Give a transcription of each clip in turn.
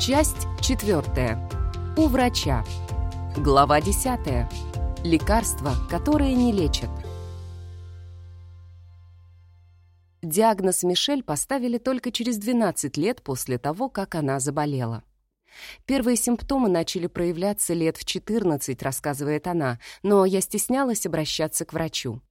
Часть четвертая. У врача. Глава десятая. Лекарства, которые не лечат. Диагноз Мишель поставили только через 12 лет после того, как она заболела. Первые симптомы начали проявляться лет в 14, рассказывает она, но я стеснялась обращаться к врачу.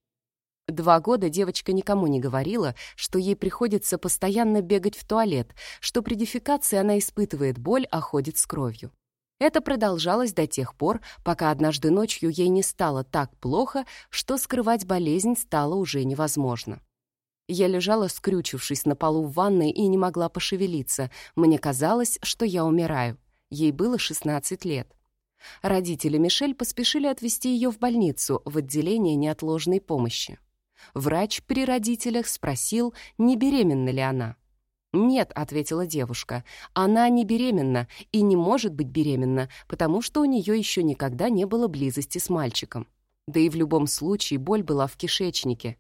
Два года девочка никому не говорила, что ей приходится постоянно бегать в туалет, что при дефекации она испытывает боль, а ходит с кровью. Это продолжалось до тех пор, пока однажды ночью ей не стало так плохо, что скрывать болезнь стало уже невозможно. Я лежала, скрючившись на полу в ванной, и не могла пошевелиться. Мне казалось, что я умираю. Ей было 16 лет. Родители Мишель поспешили отвезти ее в больницу, в отделение неотложной помощи. Врач при родителях спросил, не беременна ли она. «Нет», — ответила девушка, — «она не беременна и не может быть беременна, потому что у нее еще никогда не было близости с мальчиком. Да и в любом случае боль была в кишечнике.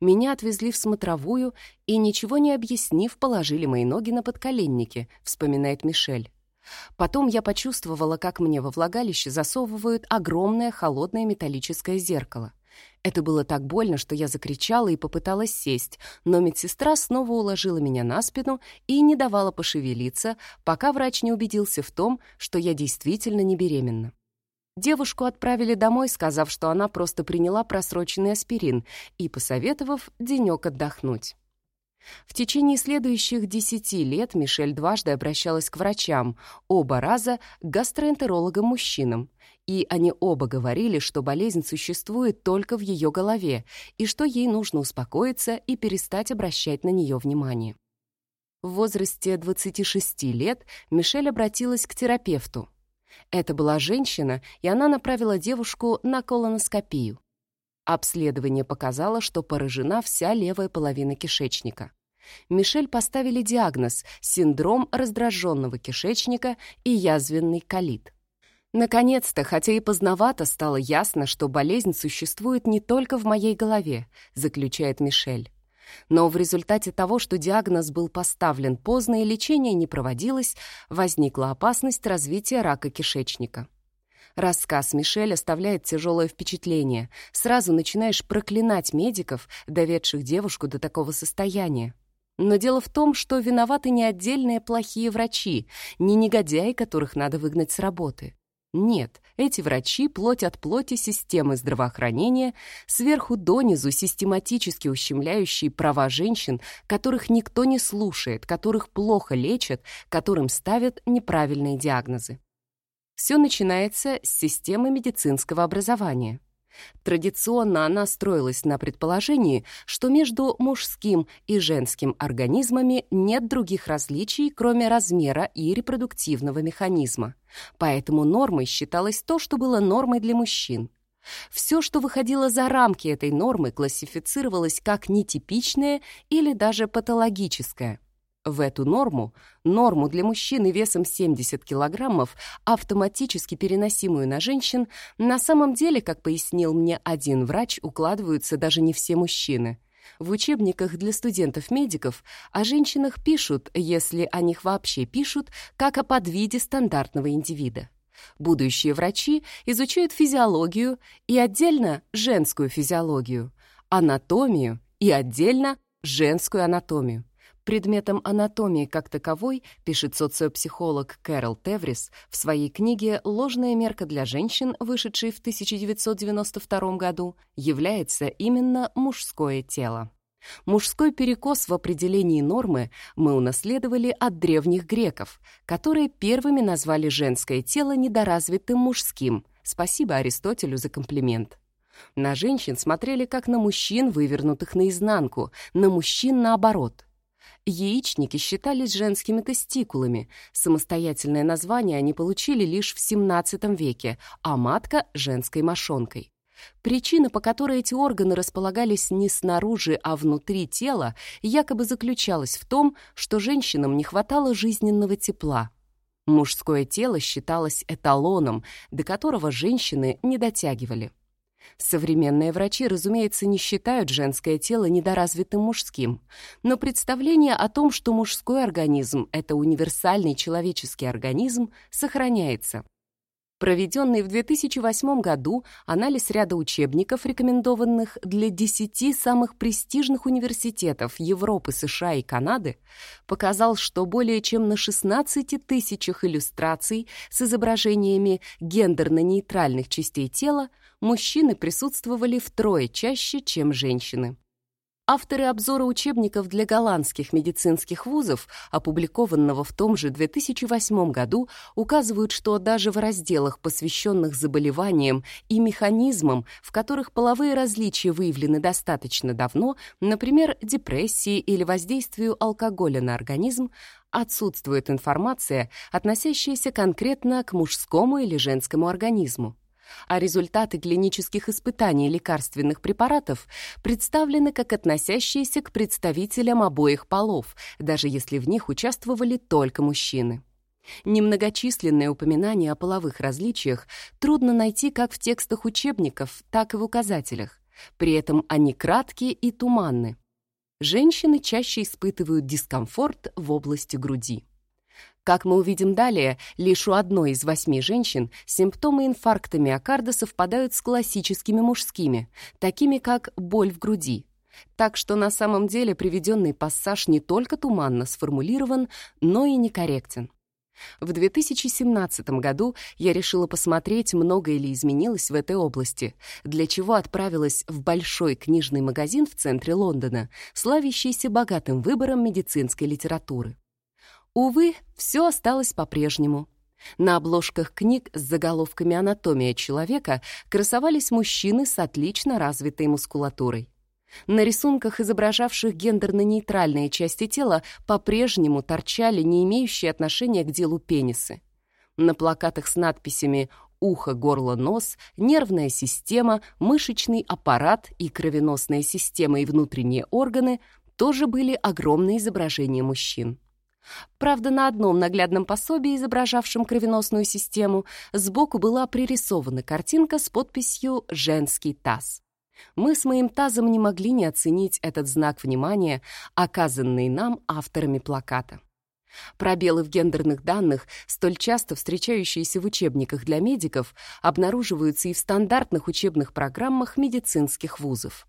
Меня отвезли в смотровую и, ничего не объяснив, положили мои ноги на подколенники, вспоминает Мишель. Потом я почувствовала, как мне во влагалище засовывают огромное холодное металлическое зеркало. Это было так больно, что я закричала и попыталась сесть, но медсестра снова уложила меня на спину и не давала пошевелиться, пока врач не убедился в том, что я действительно не беременна. Девушку отправили домой, сказав, что она просто приняла просроченный аспирин и посоветовав денек отдохнуть. В течение следующих десяти лет Мишель дважды обращалась к врачам, оба раза к гастроэнтерологам-мужчинам, и они оба говорили, что болезнь существует только в ее голове и что ей нужно успокоиться и перестать обращать на нее внимание. В возрасте 26 лет Мишель обратилась к терапевту. Это была женщина, и она направила девушку на колоноскопию. Обследование показало, что поражена вся левая половина кишечника. Мишель поставили диагноз «синдром раздраженного кишечника и язвенный колит». Наконец-то, хотя и поздновато, стало ясно, что болезнь существует не только в моей голове, заключает Мишель. Но в результате того, что диагноз был поставлен поздно и лечение не проводилось, возникла опасность развития рака кишечника. Рассказ Мишель оставляет тяжелое впечатление. Сразу начинаешь проклинать медиков, доведших девушку до такого состояния. Но дело в том, что виноваты не отдельные плохие врачи, не негодяи, которых надо выгнать с работы. Нет, эти врачи плоть от плоти системы здравоохранения, сверху донизу систематически ущемляющие права женщин, которых никто не слушает, которых плохо лечат, которым ставят неправильные диагнозы. Все начинается с системы медицинского образования. Традиционно она строилась на предположении, что между мужским и женским организмами нет других различий, кроме размера и репродуктивного механизма. Поэтому нормой считалось то, что было нормой для мужчин. Все, что выходило за рамки этой нормы, классифицировалось как нетипичное или даже патологическое. В эту норму, норму для мужчины весом 70 килограммов, автоматически переносимую на женщин, на самом деле, как пояснил мне один врач, укладываются даже не все мужчины. В учебниках для студентов-медиков о женщинах пишут, если о них вообще пишут, как о подвиде стандартного индивида. Будущие врачи изучают физиологию и отдельно женскую физиологию, анатомию и отдельно женскую анатомию. Предметом анатомии как таковой, пишет социопсихолог Кэрол Теврис в своей книге «Ложная мерка для женщин», вышедшей в 1992 году, является именно мужское тело. Мужской перекос в определении нормы мы унаследовали от древних греков, которые первыми назвали женское тело недоразвитым мужским. Спасибо Аристотелю за комплимент. На женщин смотрели как на мужчин, вывернутых наизнанку, на мужчин наоборот — Яичники считались женскими тестикулами. Самостоятельное название они получили лишь в XVII веке, а матка — женской мошонкой. Причина, по которой эти органы располагались не снаружи, а внутри тела, якобы заключалась в том, что женщинам не хватало жизненного тепла. Мужское тело считалось эталоном, до которого женщины не дотягивали. Современные врачи, разумеется, не считают женское тело недоразвитым мужским, но представление о том, что мужской организм — это универсальный человеческий организм, сохраняется. Проведенный в 2008 году анализ ряда учебников, рекомендованных для 10 самых престижных университетов Европы, США и Канады, показал, что более чем на 16 тысячах иллюстраций с изображениями гендерно-нейтральных частей тела мужчины присутствовали втрое чаще, чем женщины. Авторы обзора учебников для голландских медицинских вузов, опубликованного в том же 2008 году, указывают, что даже в разделах, посвященных заболеваниям и механизмам, в которых половые различия выявлены достаточно давно, например, депрессии или воздействию алкоголя на организм, отсутствует информация, относящаяся конкретно к мужскому или женскому организму а результаты клинических испытаний лекарственных препаратов представлены как относящиеся к представителям обоих полов, даже если в них участвовали только мужчины. Немногочисленные упоминания о половых различиях трудно найти как в текстах учебников, так и в указателях. При этом они краткие и туманны. Женщины чаще испытывают дискомфорт в области груди. Как мы увидим далее, лишь у одной из восьми женщин симптомы инфаркта миокарда совпадают с классическими мужскими, такими как боль в груди. Так что на самом деле приведенный пассаж не только туманно сформулирован, но и некорректен. В 2017 году я решила посмотреть, многое ли изменилось в этой области, для чего отправилась в большой книжный магазин в центре Лондона, славящийся богатым выбором медицинской литературы. Увы, все осталось по-прежнему. На обложках книг с заголовками «Анатомия человека» красовались мужчины с отлично развитой мускулатурой. На рисунках, изображавших гендерно-нейтральные части тела, по-прежнему торчали не имеющие отношения к делу пенисы. На плакатах с надписями «Ухо, горло, нос», «Нервная система», «Мышечный аппарат» и «Кровеносная система и внутренние органы» тоже были огромные изображения мужчин. Правда, на одном наглядном пособии, изображавшем кровеносную систему, сбоку была пририсована картинка с подписью «Женский таз». Мы с моим тазом не могли не оценить этот знак внимания, оказанный нам авторами плаката. Пробелы в гендерных данных, столь часто встречающиеся в учебниках для медиков, обнаруживаются и в стандартных учебных программах медицинских вузов.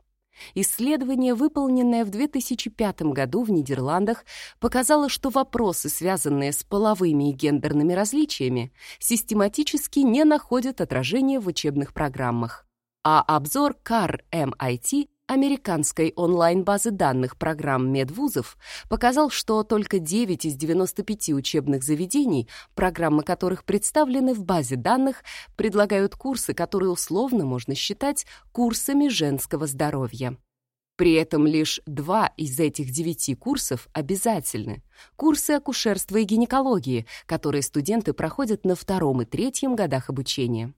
Исследование, выполненное в 2005 году в Нидерландах, показало, что вопросы, связанные с половыми и гендерными различиями, систематически не находят отражения в учебных программах. А обзор CAR-MIT американской онлайн-базы данных программ медвузов показал, что только 9 из 95 учебных заведений, программы которых представлены в базе данных, предлагают курсы, которые условно можно считать курсами женского здоровья. При этом лишь два из этих девяти курсов обязательны. Курсы акушерства и гинекологии, которые студенты проходят на втором и третьем годах обучения.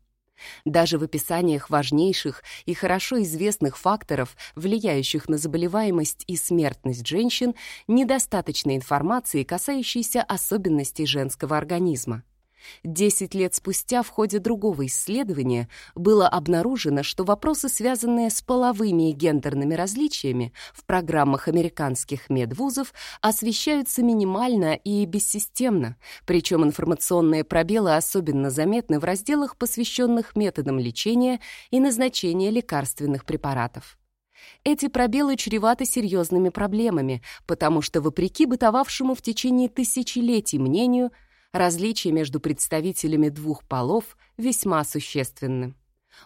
Даже в описаниях важнейших и хорошо известных факторов, влияющих на заболеваемость и смертность женщин, недостаточно информации, касающейся особенностей женского организма. Десять лет спустя в ходе другого исследования было обнаружено, что вопросы, связанные с половыми и гендерными различиями в программах американских медвузов, освещаются минимально и бессистемно, причем информационные пробелы особенно заметны в разделах, посвященных методам лечения и назначения лекарственных препаратов. Эти пробелы чреваты серьезными проблемами, потому что, вопреки бытовавшему в течение тысячелетий мнению, Различия между представителями двух полов весьма существенны.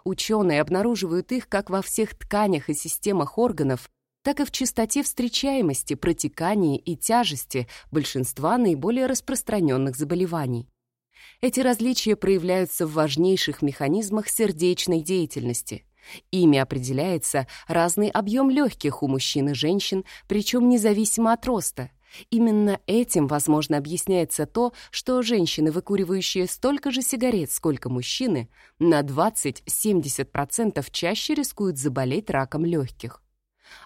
Ученые обнаруживают их как во всех тканях и системах органов, так и в частоте встречаемости, протекании и тяжести большинства наиболее распространенных заболеваний. Эти различия проявляются в важнейших механизмах сердечной деятельности. Ими определяется разный объем легких у мужчин и женщин, причем независимо от роста – Именно этим, возможно, объясняется то, что женщины, выкуривающие столько же сигарет, сколько мужчины, на 20-70% чаще рискуют заболеть раком легких.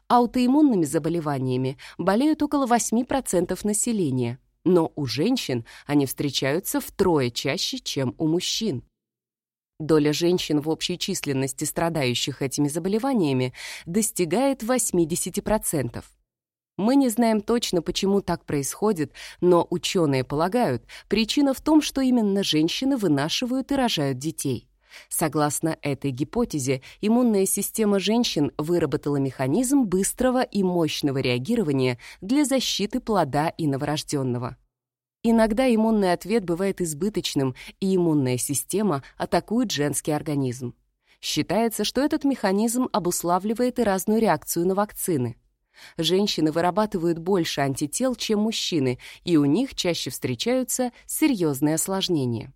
Аутоиммунными заболеваниями болеют около 8% населения, но у женщин они встречаются втрое чаще, чем у мужчин. Доля женщин в общей численности, страдающих этими заболеваниями, достигает 80%. Мы не знаем точно, почему так происходит, но ученые полагают, причина в том, что именно женщины вынашивают и рожают детей. Согласно этой гипотезе, иммунная система женщин выработала механизм быстрого и мощного реагирования для защиты плода и новорожденного. Иногда иммунный ответ бывает избыточным, и иммунная система атакует женский организм. Считается, что этот механизм обуславливает и разную реакцию на вакцины. Женщины вырабатывают больше антител, чем мужчины, и у них чаще встречаются серьезные осложнения.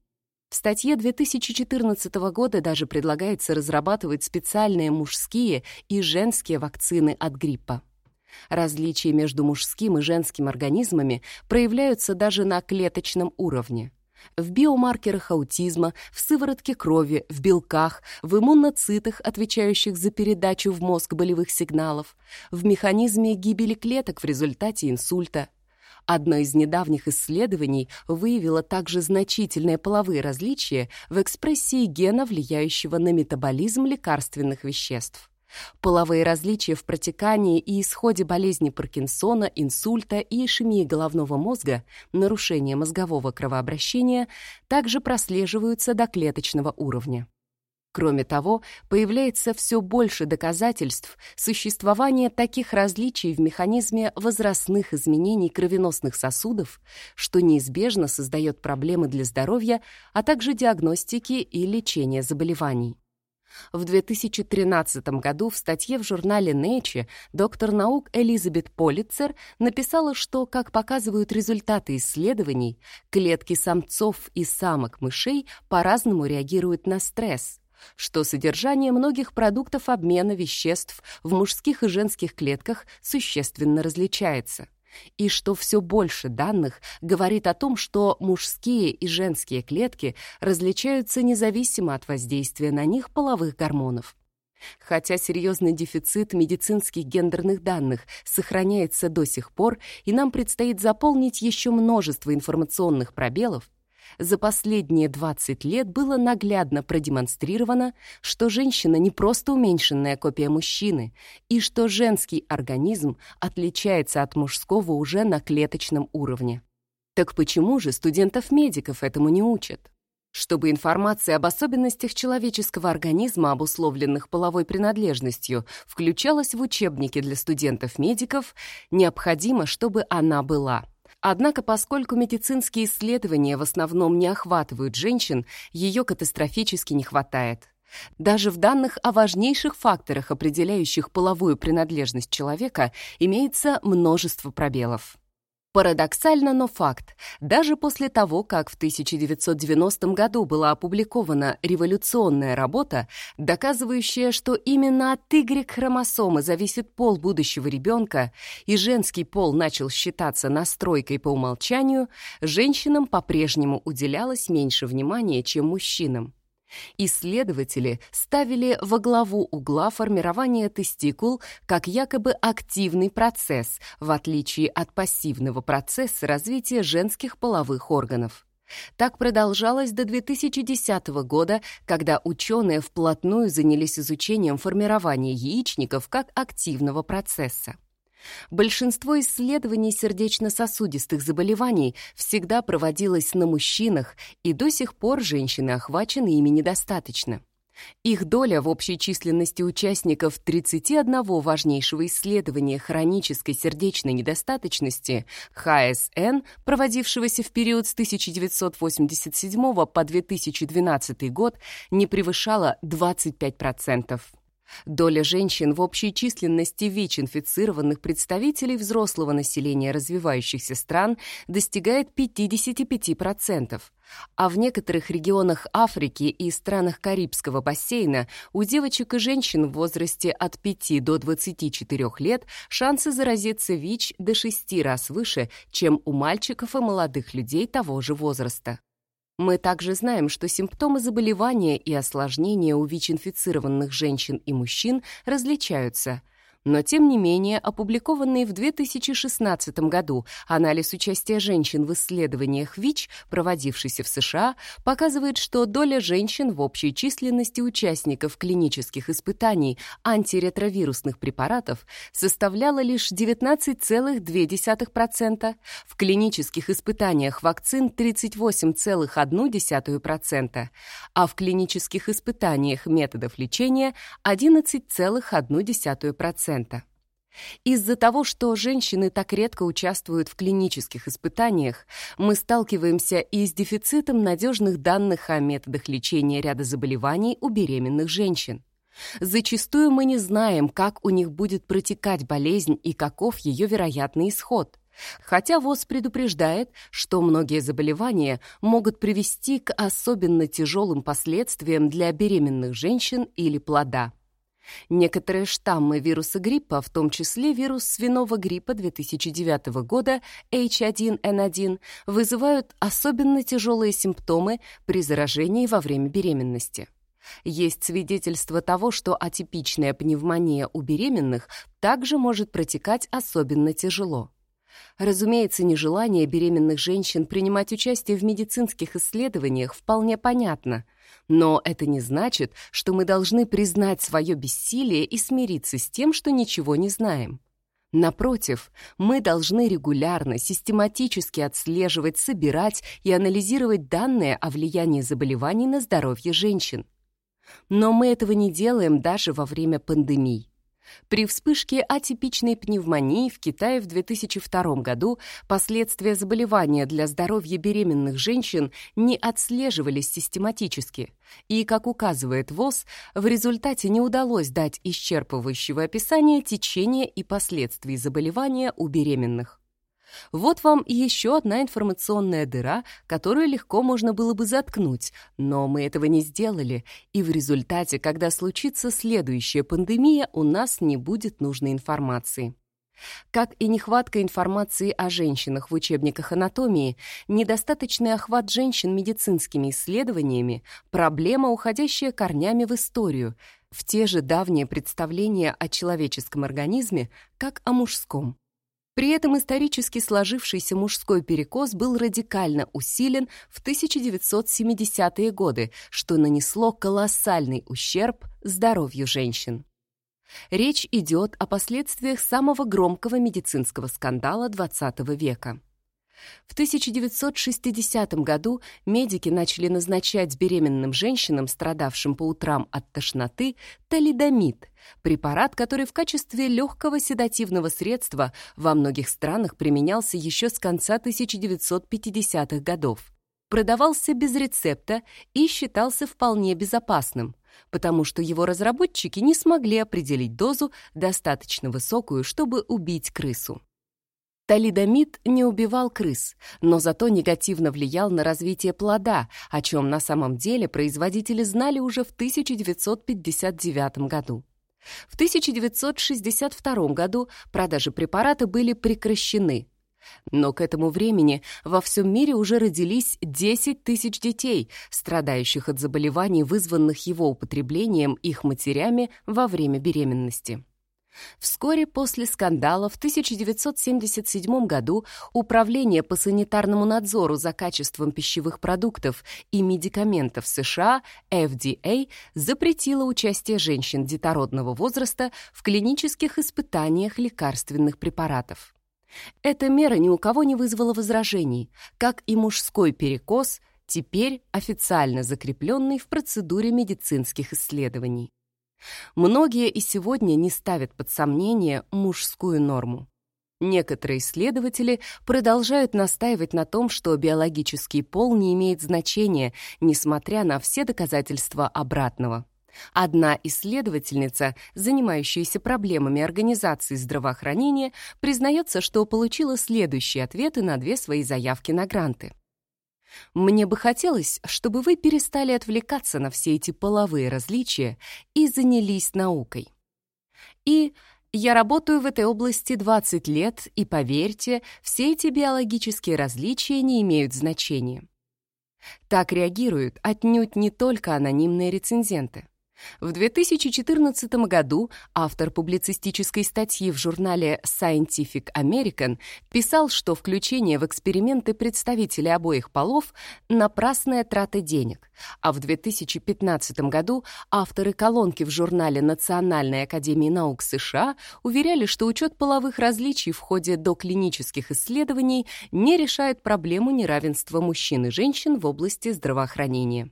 В статье 2014 года даже предлагается разрабатывать специальные мужские и женские вакцины от гриппа. Различия между мужским и женским организмами проявляются даже на клеточном уровне. В биомаркерах аутизма, в сыворотке крови, в белках, в иммуноцитах, отвечающих за передачу в мозг болевых сигналов, в механизме гибели клеток в результате инсульта. Одно из недавних исследований выявило также значительные половые различия в экспрессии гена, влияющего на метаболизм лекарственных веществ. Половые различия в протекании и исходе болезни Паркинсона, инсульта и ишемии головного мозга, нарушения мозгового кровообращения, также прослеживаются до клеточного уровня. Кроме того, появляется все больше доказательств существования таких различий в механизме возрастных изменений кровеносных сосудов, что неизбежно создает проблемы для здоровья, а также диагностики и лечения заболеваний. В 2013 году в статье в журнале Nature доктор наук Элизабет Полицер написала, что, как показывают результаты исследований, клетки самцов и самок мышей по-разному реагируют на стресс, что содержание многих продуктов обмена веществ в мужских и женских клетках существенно различается и что все больше данных говорит о том, что мужские и женские клетки различаются независимо от воздействия на них половых гормонов. Хотя серьезный дефицит медицинских гендерных данных сохраняется до сих пор, и нам предстоит заполнить еще множество информационных пробелов, за последние 20 лет было наглядно продемонстрировано, что женщина не просто уменьшенная копия мужчины, и что женский организм отличается от мужского уже на клеточном уровне. Так почему же студентов-медиков этому не учат? Чтобы информация об особенностях человеческого организма, обусловленных половой принадлежностью, включалась в учебники для студентов-медиков, необходимо, чтобы она была – Однако, поскольку медицинские исследования в основном не охватывают женщин, ее катастрофически не хватает. Даже в данных о важнейших факторах, определяющих половую принадлежность человека, имеется множество пробелов. Парадоксально, но факт. Даже после того, как в 1990 году была опубликована революционная работа, доказывающая, что именно от Y-хромосомы зависит пол будущего ребенка, и женский пол начал считаться настройкой по умолчанию, женщинам по-прежнему уделялось меньше внимания, чем мужчинам. Исследователи ставили во главу угла формирование тестикул как якобы активный процесс, в отличие от пассивного процесса развития женских половых органов. Так продолжалось до 2010 года, когда ученые вплотную занялись изучением формирования яичников как активного процесса. Большинство исследований сердечно-сосудистых заболеваний всегда проводилось на мужчинах, и до сих пор женщины охвачены ими недостаточно. Их доля в общей численности участников 31 важнейшего исследования хронической сердечной недостаточности ХСН, проводившегося в период с 1987 по 2012 год, не превышала 25%. Доля женщин в общей численности ВИЧ-инфицированных представителей взрослого населения развивающихся стран достигает 55%, а в некоторых регионах Африки и странах Карибского бассейна у девочек и женщин в возрасте от 5 до 24 лет шансы заразиться ВИЧ до 6 раз выше, чем у мальчиков и молодых людей того же возраста. Мы также знаем, что симптомы заболевания и осложнения у ВИЧ-инфицированных женщин и мужчин различаются, Но, тем не менее, опубликованный в 2016 году анализ участия женщин в исследованиях ВИЧ, проводившийся в США, показывает, что доля женщин в общей численности участников клинических испытаний антиретровирусных препаратов составляла лишь 19,2%, в клинических испытаниях вакцин 38,1%, а в клинических испытаниях методов лечения 11,1%. Из-за того, что женщины так редко участвуют в клинических испытаниях, мы сталкиваемся и с дефицитом надежных данных о методах лечения ряда заболеваний у беременных женщин. Зачастую мы не знаем, как у них будет протекать болезнь и каков ее вероятный исход. Хотя ВОЗ предупреждает, что многие заболевания могут привести к особенно тяжелым последствиям для беременных женщин или плода. Некоторые штаммы вируса гриппа, в том числе вирус свиного гриппа 2009 года H1N1, вызывают особенно тяжелые симптомы при заражении во время беременности. Есть свидетельство того, что атипичная пневмония у беременных также может протекать особенно тяжело. Разумеется, нежелание беременных женщин принимать участие в медицинских исследованиях вполне понятно, но это не значит, что мы должны признать свое бессилие и смириться с тем, что ничего не знаем. Напротив, мы должны регулярно, систематически отслеживать, собирать и анализировать данные о влиянии заболеваний на здоровье женщин. Но мы этого не делаем даже во время пандемий. При вспышке атипичной пневмонии в Китае в 2002 году последствия заболевания для здоровья беременных женщин не отслеживались систематически, и, как указывает ВОЗ, в результате не удалось дать исчерпывающего описания течения и последствий заболевания у беременных. Вот вам еще одна информационная дыра, которую легко можно было бы заткнуть, но мы этого не сделали, и в результате, когда случится следующая пандемия, у нас не будет нужной информации. Как и нехватка информации о женщинах в учебниках анатомии, недостаточный охват женщин медицинскими исследованиями – проблема, уходящая корнями в историю, в те же давние представления о человеческом организме, как о мужском. При этом исторически сложившийся мужской перекос был радикально усилен в 1970-е годы, что нанесло колоссальный ущерб здоровью женщин. Речь идет о последствиях самого громкого медицинского скандала XX века. В 1960 году медики начали назначать беременным женщинам, страдавшим по утрам от тошноты, талидомид, препарат, который в качестве легкого седативного средства во многих странах применялся еще с конца 1950-х годов. Продавался без рецепта и считался вполне безопасным, потому что его разработчики не смогли определить дозу, достаточно высокую, чтобы убить крысу. Талидомид не убивал крыс, но зато негативно влиял на развитие плода, о чем на самом деле производители знали уже в 1959 году. В 1962 году продажи препарата были прекращены. Но к этому времени во всем мире уже родились 10 тысяч детей, страдающих от заболеваний, вызванных его употреблением их матерями во время беременности. Вскоре после скандала в 1977 году Управление по санитарному надзору за качеством пищевых продуктов и медикаментов США FDA запретило участие женщин детородного возраста в клинических испытаниях лекарственных препаратов. Эта мера ни у кого не вызвала возражений, как и мужской перекос, теперь официально закрепленный в процедуре медицинских исследований. Многие и сегодня не ставят под сомнение мужскую норму. Некоторые исследователи продолжают настаивать на том, что биологический пол не имеет значения, несмотря на все доказательства обратного. Одна исследовательница, занимающаяся проблемами организации здравоохранения, признается, что получила следующие ответы на две свои заявки на гранты. Мне бы хотелось, чтобы вы перестали отвлекаться на все эти половые различия и занялись наукой. И я работаю в этой области 20 лет, и поверьте, все эти биологические различия не имеют значения. Так реагируют отнюдь не только анонимные рецензенты. В 2014 году автор публицистической статьи в журнале Scientific American писал, что включение в эксперименты представителей обоих полов — напрасная трата денег, а в 2015 году авторы колонки в журнале Национальной академии наук США уверяли, что учет половых различий в ходе доклинических исследований не решает проблему неравенства мужчин и женщин в области здравоохранения.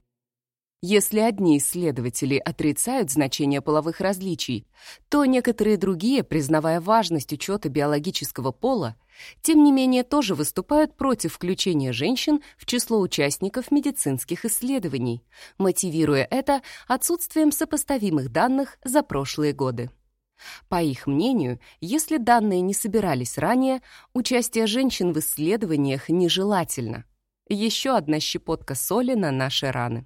Если одни исследователи отрицают значение половых различий, то некоторые другие, признавая важность учета биологического пола, тем не менее тоже выступают против включения женщин в число участников медицинских исследований, мотивируя это отсутствием сопоставимых данных за прошлые годы. По их мнению, если данные не собирались ранее, участие женщин в исследованиях нежелательно. Еще одна щепотка соли на наши раны.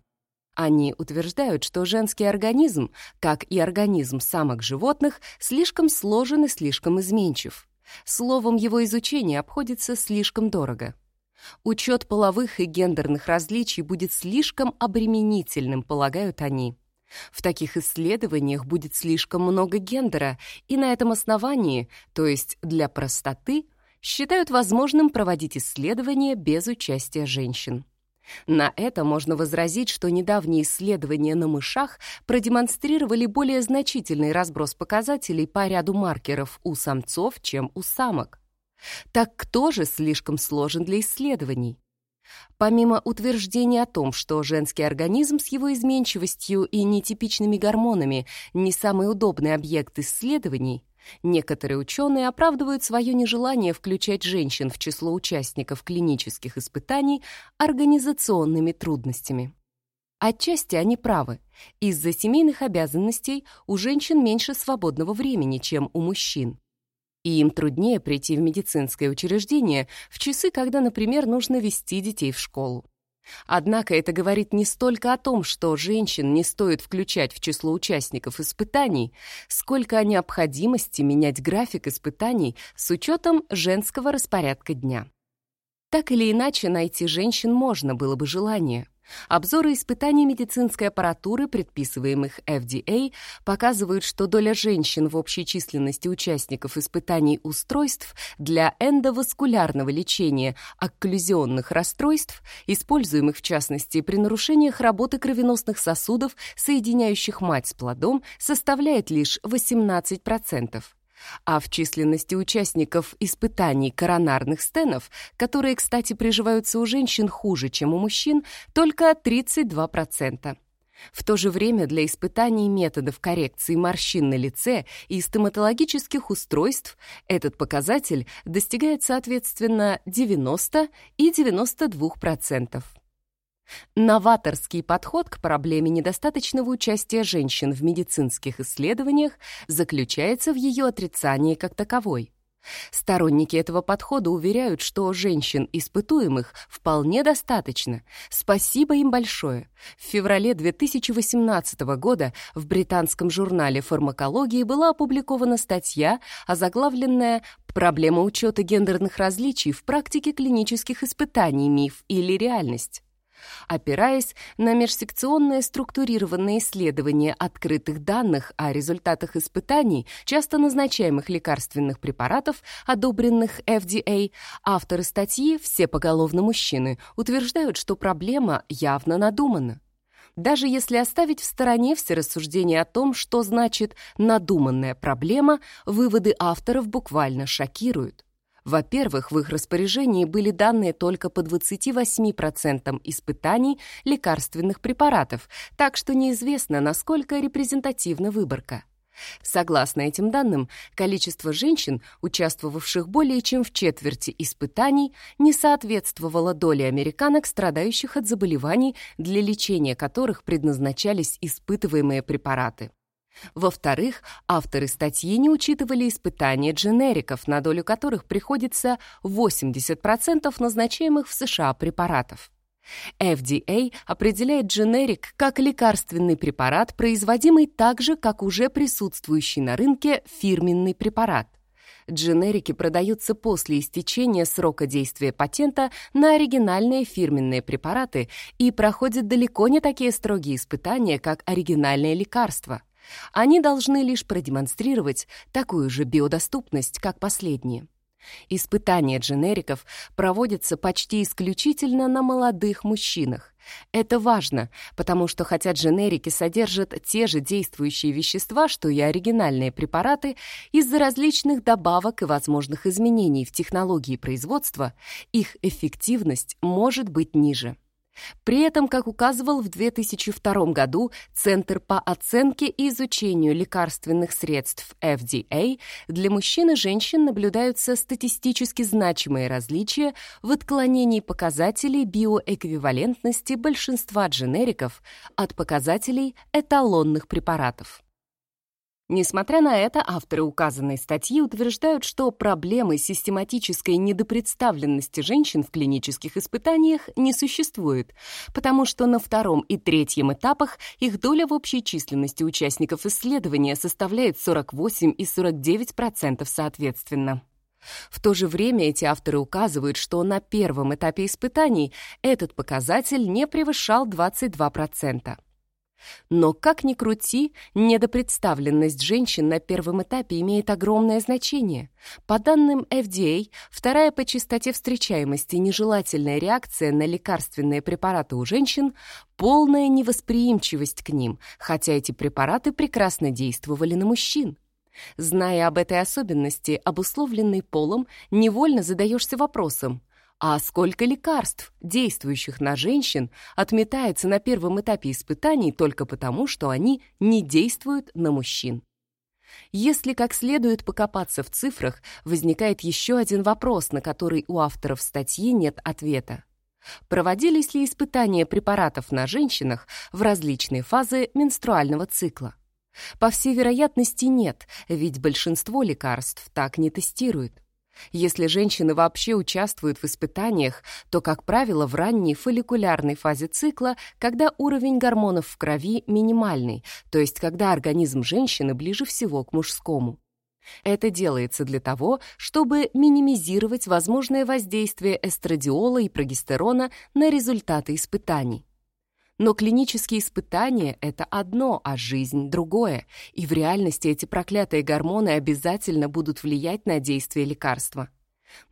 Они утверждают, что женский организм, как и организм самок животных, слишком сложен и слишком изменчив. Словом, его изучение обходится слишком дорого. Учет половых и гендерных различий будет слишком обременительным, полагают они. В таких исследованиях будет слишком много гендера, и на этом основании, то есть для простоты, считают возможным проводить исследования без участия женщин. На это можно возразить, что недавние исследования на мышах продемонстрировали более значительный разброс показателей по ряду маркеров у самцов, чем у самок. Так кто же слишком сложен для исследований? Помимо утверждения о том, что женский организм с его изменчивостью и нетипичными гормонами не самый удобный объект исследований, Некоторые ученые оправдывают свое нежелание включать женщин в число участников клинических испытаний организационными трудностями. Отчасти они правы. Из-за семейных обязанностей у женщин меньше свободного времени, чем у мужчин. И им труднее прийти в медицинское учреждение в часы, когда, например, нужно вести детей в школу. Однако это говорит не столько о том, что женщин не стоит включать в число участников испытаний, сколько о необходимости менять график испытаний с учетом женского распорядка дня. Так или иначе, найти женщин можно было бы желание – Обзоры испытаний медицинской аппаратуры, предписываемых FDA, показывают, что доля женщин в общей численности участников испытаний устройств для эндоваскулярного лечения окклюзионных расстройств, используемых в частности при нарушениях работы кровеносных сосудов, соединяющих мать с плодом, составляет лишь 18% а в численности участников испытаний коронарных стенов, которые, кстати, приживаются у женщин хуже, чем у мужчин, только 32%. В то же время для испытаний методов коррекции морщин на лице и стоматологических устройств этот показатель достигает соответственно 90 и 92%. Новаторский подход к проблеме недостаточного участия женщин в медицинских исследованиях заключается в ее отрицании как таковой. Сторонники этого подхода уверяют, что женщин-испытуемых вполне достаточно. Спасибо им большое. В феврале 2018 года в британском журнале фармакологии была опубликована статья, озаглавленная «Проблема учета гендерных различий в практике клинических испытаний. Миф или реальность». Опираясь на межсекционное структурированное исследование открытых данных о результатах испытаний часто назначаемых лекарственных препаратов, одобренных FDA, авторы статьи «Все поголовно мужчины» утверждают, что проблема явно надумана. Даже если оставить в стороне все рассуждения о том, что значит «надуманная проблема», выводы авторов буквально шокируют. Во-первых, в их распоряжении были данные только по 28% испытаний лекарственных препаратов, так что неизвестно, насколько репрезентативна выборка. Согласно этим данным, количество женщин, участвовавших более чем в четверти испытаний, не соответствовало доле американок, страдающих от заболеваний, для лечения которых предназначались испытываемые препараты. Во-вторых, авторы статьи не учитывали испытания дженериков, на долю которых приходится 80% назначаемых в США препаратов. FDA определяет дженерик как лекарственный препарат, производимый так же, как уже присутствующий на рынке фирменный препарат. Дженерики продаются после истечения срока действия патента на оригинальные фирменные препараты и проходят далеко не такие строгие испытания, как оригинальные лекарства. Они должны лишь продемонстрировать такую же биодоступность, как последние. Испытания дженериков проводятся почти исключительно на молодых мужчинах. Это важно, потому что хотя дженерики содержат те же действующие вещества, что и оригинальные препараты, из-за различных добавок и возможных изменений в технологии производства их эффективность может быть ниже. При этом, как указывал в 2002 году Центр по оценке и изучению лекарственных средств FDA, для мужчин и женщин наблюдаются статистически значимые различия в отклонении показателей биоэквивалентности большинства дженериков от показателей эталонных препаратов. Несмотря на это, авторы указанной статьи утверждают, что проблемы систематической недопредставленности женщин в клинических испытаниях не существует, потому что на втором и третьем этапах их доля в общей численности участников исследования составляет 48 и 49% соответственно. В то же время эти авторы указывают, что на первом этапе испытаний этот показатель не превышал 22%. Но как ни крути, недопредставленность женщин на первом этапе имеет огромное значение. По данным FDA, вторая по частоте встречаемости нежелательная реакция на лекарственные препараты у женщин – полная невосприимчивость к ним, хотя эти препараты прекрасно действовали на мужчин. Зная об этой особенности, обусловленной полом, невольно задаешься вопросом, а сколько лекарств, действующих на женщин, отметается на первом этапе испытаний только потому, что они не действуют на мужчин? Если как следует покопаться в цифрах, возникает еще один вопрос, на который у авторов статьи нет ответа. Проводились ли испытания препаратов на женщинах в различные фазы менструального цикла? По всей вероятности нет, ведь большинство лекарств так не тестируют. Если женщины вообще участвуют в испытаниях, то, как правило, в ранней фолликулярной фазе цикла, когда уровень гормонов в крови минимальный, то есть когда организм женщины ближе всего к мужскому. Это делается для того, чтобы минимизировать возможное воздействие эстрадиола и прогестерона на результаты испытаний. Но клинические испытания — это одно, а жизнь — другое. И в реальности эти проклятые гормоны обязательно будут влиять на действие лекарства.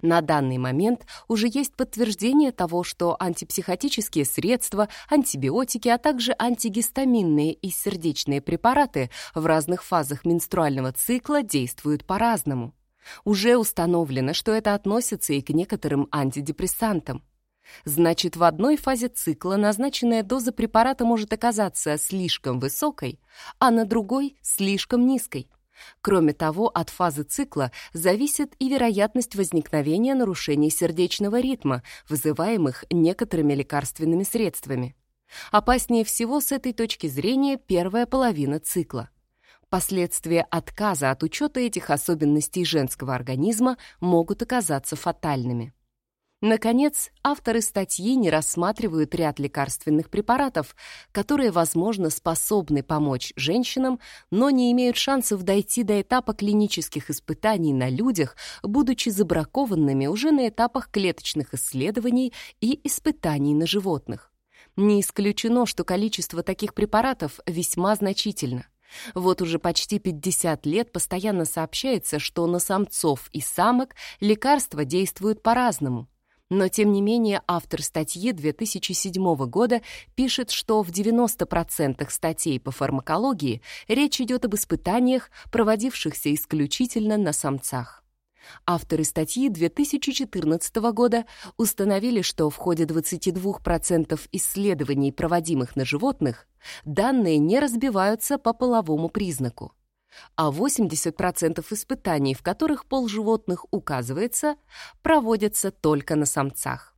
На данный момент уже есть подтверждение того, что антипсихотические средства, антибиотики, а также антигистаминные и сердечные препараты в разных фазах менструального цикла действуют по-разному. Уже установлено, что это относится и к некоторым антидепрессантам. Значит, в одной фазе цикла назначенная доза препарата может оказаться слишком высокой, а на другой — слишком низкой. Кроме того, от фазы цикла зависит и вероятность возникновения нарушений сердечного ритма, вызываемых некоторыми лекарственными средствами. Опаснее всего с этой точки зрения первая половина цикла. Последствия отказа от учета этих особенностей женского организма могут оказаться фатальными. Наконец, авторы статьи не рассматривают ряд лекарственных препаратов, которые, возможно, способны помочь женщинам, но не имеют шансов дойти до этапа клинических испытаний на людях, будучи забракованными уже на этапах клеточных исследований и испытаний на животных. Не исключено, что количество таких препаратов весьма значительно. Вот уже почти 50 лет постоянно сообщается, что на самцов и самок лекарства действуют по-разному. Но, тем не менее, автор статьи 2007 года пишет, что в 90% статей по фармакологии речь идет об испытаниях, проводившихся исключительно на самцах. Авторы статьи 2014 года установили, что в ходе 22% исследований, проводимых на животных, данные не разбиваются по половому признаку а 80% испытаний, в которых пол животных указывается, проводятся только на самцах.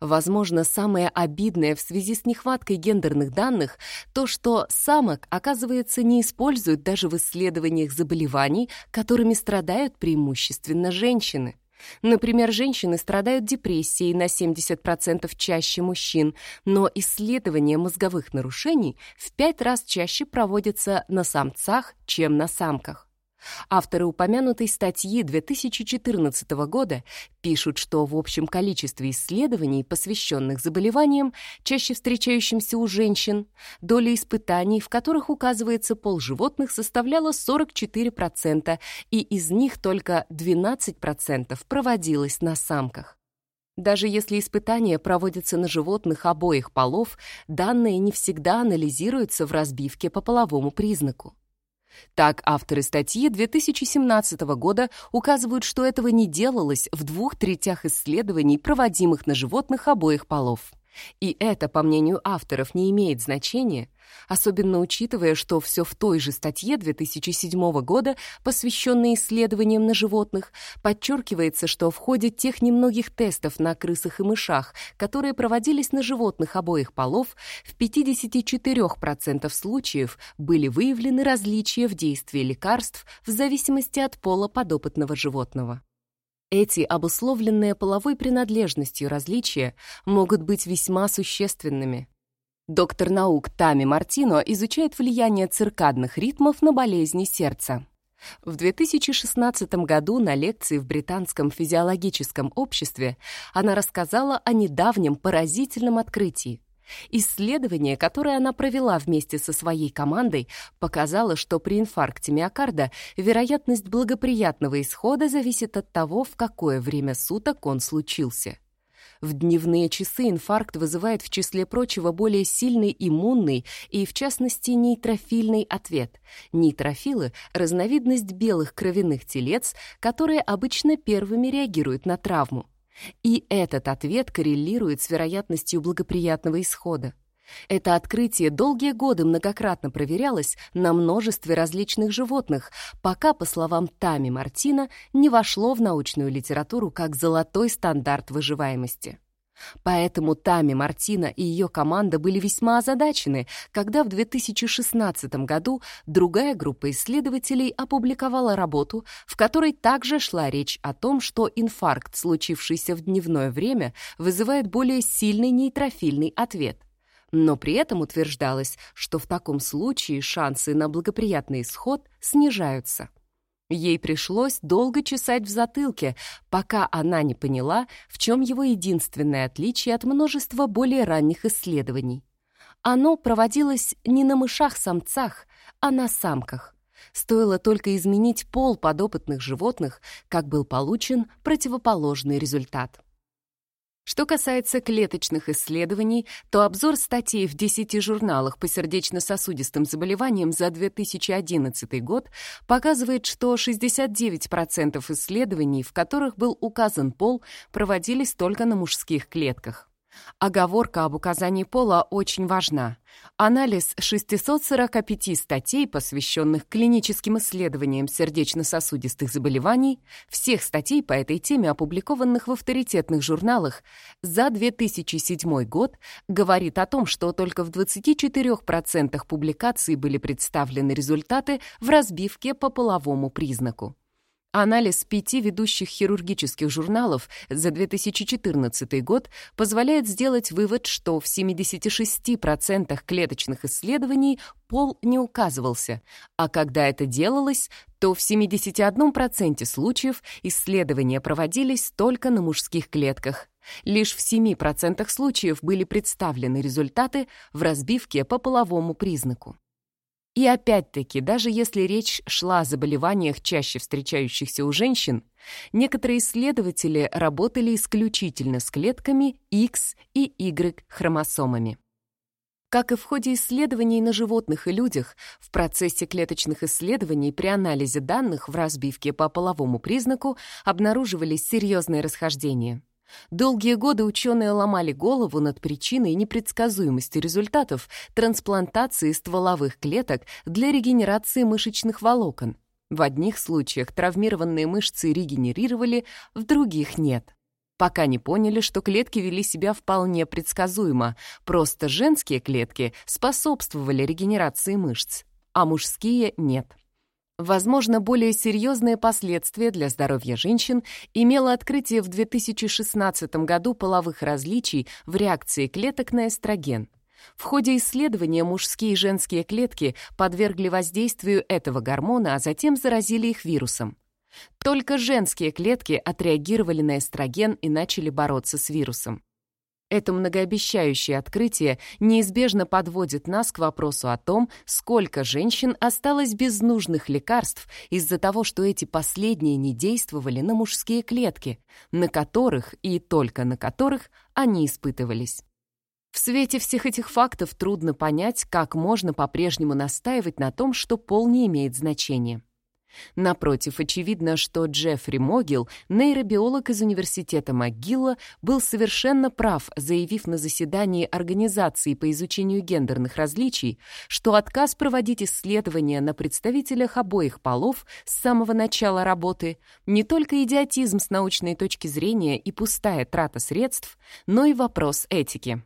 Возможно, самое обидное в связи с нехваткой гендерных данных то, что самок, оказывается, не используют даже в исследованиях заболеваний, которыми страдают преимущественно женщины. Например, женщины страдают депрессией на 70% чаще мужчин, но исследования мозговых нарушений в 5 раз чаще проводятся на самцах, чем на самках. Авторы упомянутой статьи 2014 года пишут, что в общем количестве исследований, посвященных заболеваниям, чаще встречающимся у женщин, доля испытаний, в которых указывается пол животных, составляла 44%, и из них только 12% проводилось на самках. Даже если испытания проводятся на животных обоих полов, данные не всегда анализируются в разбивке по половому признаку. Так, авторы статьи 2017 года указывают, что этого не делалось в двух третях исследований, проводимых на животных обоих полов. И это, по мнению авторов, не имеет значения, особенно учитывая, что все в той же статье 2007 года, посвященной исследованиям на животных, подчеркивается, что в ходе тех немногих тестов на крысах и мышах, которые проводились на животных обоих полов, в 54% случаев были выявлены различия в действии лекарств в зависимости от пола подопытного животного. Эти обусловленные половой принадлежностью различия могут быть весьма существенными. Доктор наук Тами Мартино изучает влияние циркадных ритмов на болезни сердца. В 2016 году на лекции в Британском физиологическом обществе она рассказала о недавнем поразительном открытии. Исследование, которое она провела вместе со своей командой, показало, что при инфаркте миокарда вероятность благоприятного исхода зависит от того, в какое время суток он случился. В дневные часы инфаркт вызывает, в числе прочего, более сильный иммунный и, в частности, нейтрофильный ответ. Нейтрофилы — разновидность белых кровяных телец, которые обычно первыми реагируют на травму. И этот ответ коррелирует с вероятностью благоприятного исхода. Это открытие долгие годы многократно проверялось на множестве различных животных, пока, по словам Тами Мартина, не вошло в научную литературу как золотой стандарт выживаемости. Поэтому Тами Мартина и ее команда были весьма озадачены, когда в 2016 году другая группа исследователей опубликовала работу, в которой также шла речь о том, что инфаркт, случившийся в дневное время, вызывает более сильный нейтрофильный ответ. Но при этом утверждалось, что в таком случае шансы на благоприятный исход снижаются. Ей пришлось долго чесать в затылке, пока она не поняла, в чем его единственное отличие от множества более ранних исследований. Оно проводилось не на мышах-самцах, а на самках. Стоило только изменить пол подопытных животных, как был получен противоположный результат. Что касается клеточных исследований, то обзор статей в 10 журналах по сердечно-сосудистым заболеваниям за 2011 год показывает, что 69% исследований, в которых был указан пол, проводились только на мужских клетках. Оговорка об указании пола очень важна. Анализ 645 статей, посвященных клиническим исследованиям сердечно-сосудистых заболеваний, всех статей по этой теме, опубликованных в авторитетных журналах, за 2007 год говорит о том, что только в 24% публикаций были представлены результаты в разбивке по половому признаку. Анализ пяти ведущих хирургических журналов за 2014 год позволяет сделать вывод, что в 76% клеточных исследований пол не указывался, а когда это делалось, то в 71% случаев исследования проводились только на мужских клетках. Лишь в 7% случаев были представлены результаты в разбивке по половому признаку. И опять-таки, даже если речь шла о заболеваниях, чаще встречающихся у женщин, некоторые исследователи работали исключительно с клетками X и Y хромосомами. Как и в ходе исследований на животных и людях, в процессе клеточных исследований при анализе данных в разбивке по половому признаку обнаруживались серьезные расхождения. Долгие годы ученые ломали голову над причиной непредсказуемости результатов трансплантации стволовых клеток для регенерации мышечных волокон. В одних случаях травмированные мышцы регенерировали, в других нет. Пока не поняли, что клетки вели себя вполне предсказуемо, просто женские клетки способствовали регенерации мышц, а мужские — нет. Возможно, более серьезные последствия для здоровья женщин имело открытие в 2016 году половых различий в реакции клеток на эстроген. В ходе исследования мужские и женские клетки подвергли воздействию этого гормона, а затем заразили их вирусом. Только женские клетки отреагировали на эстроген и начали бороться с вирусом. Это многообещающее открытие неизбежно подводит нас к вопросу о том, сколько женщин осталось без нужных лекарств из-за того, что эти последние не действовали на мужские клетки, на которых и только на которых они испытывались. В свете всех этих фактов трудно понять, как можно по-прежнему настаивать на том, что пол не имеет значения. Напротив, очевидно, что Джеффри Могил, нейробиолог из университета МcГилла, был совершенно прав, заявив на заседании Организации по изучению гендерных различий, что отказ проводить исследования на представителях обоих полов с самого начала работы не только идиотизм с научной точки зрения и пустая трата средств, но и вопрос этики.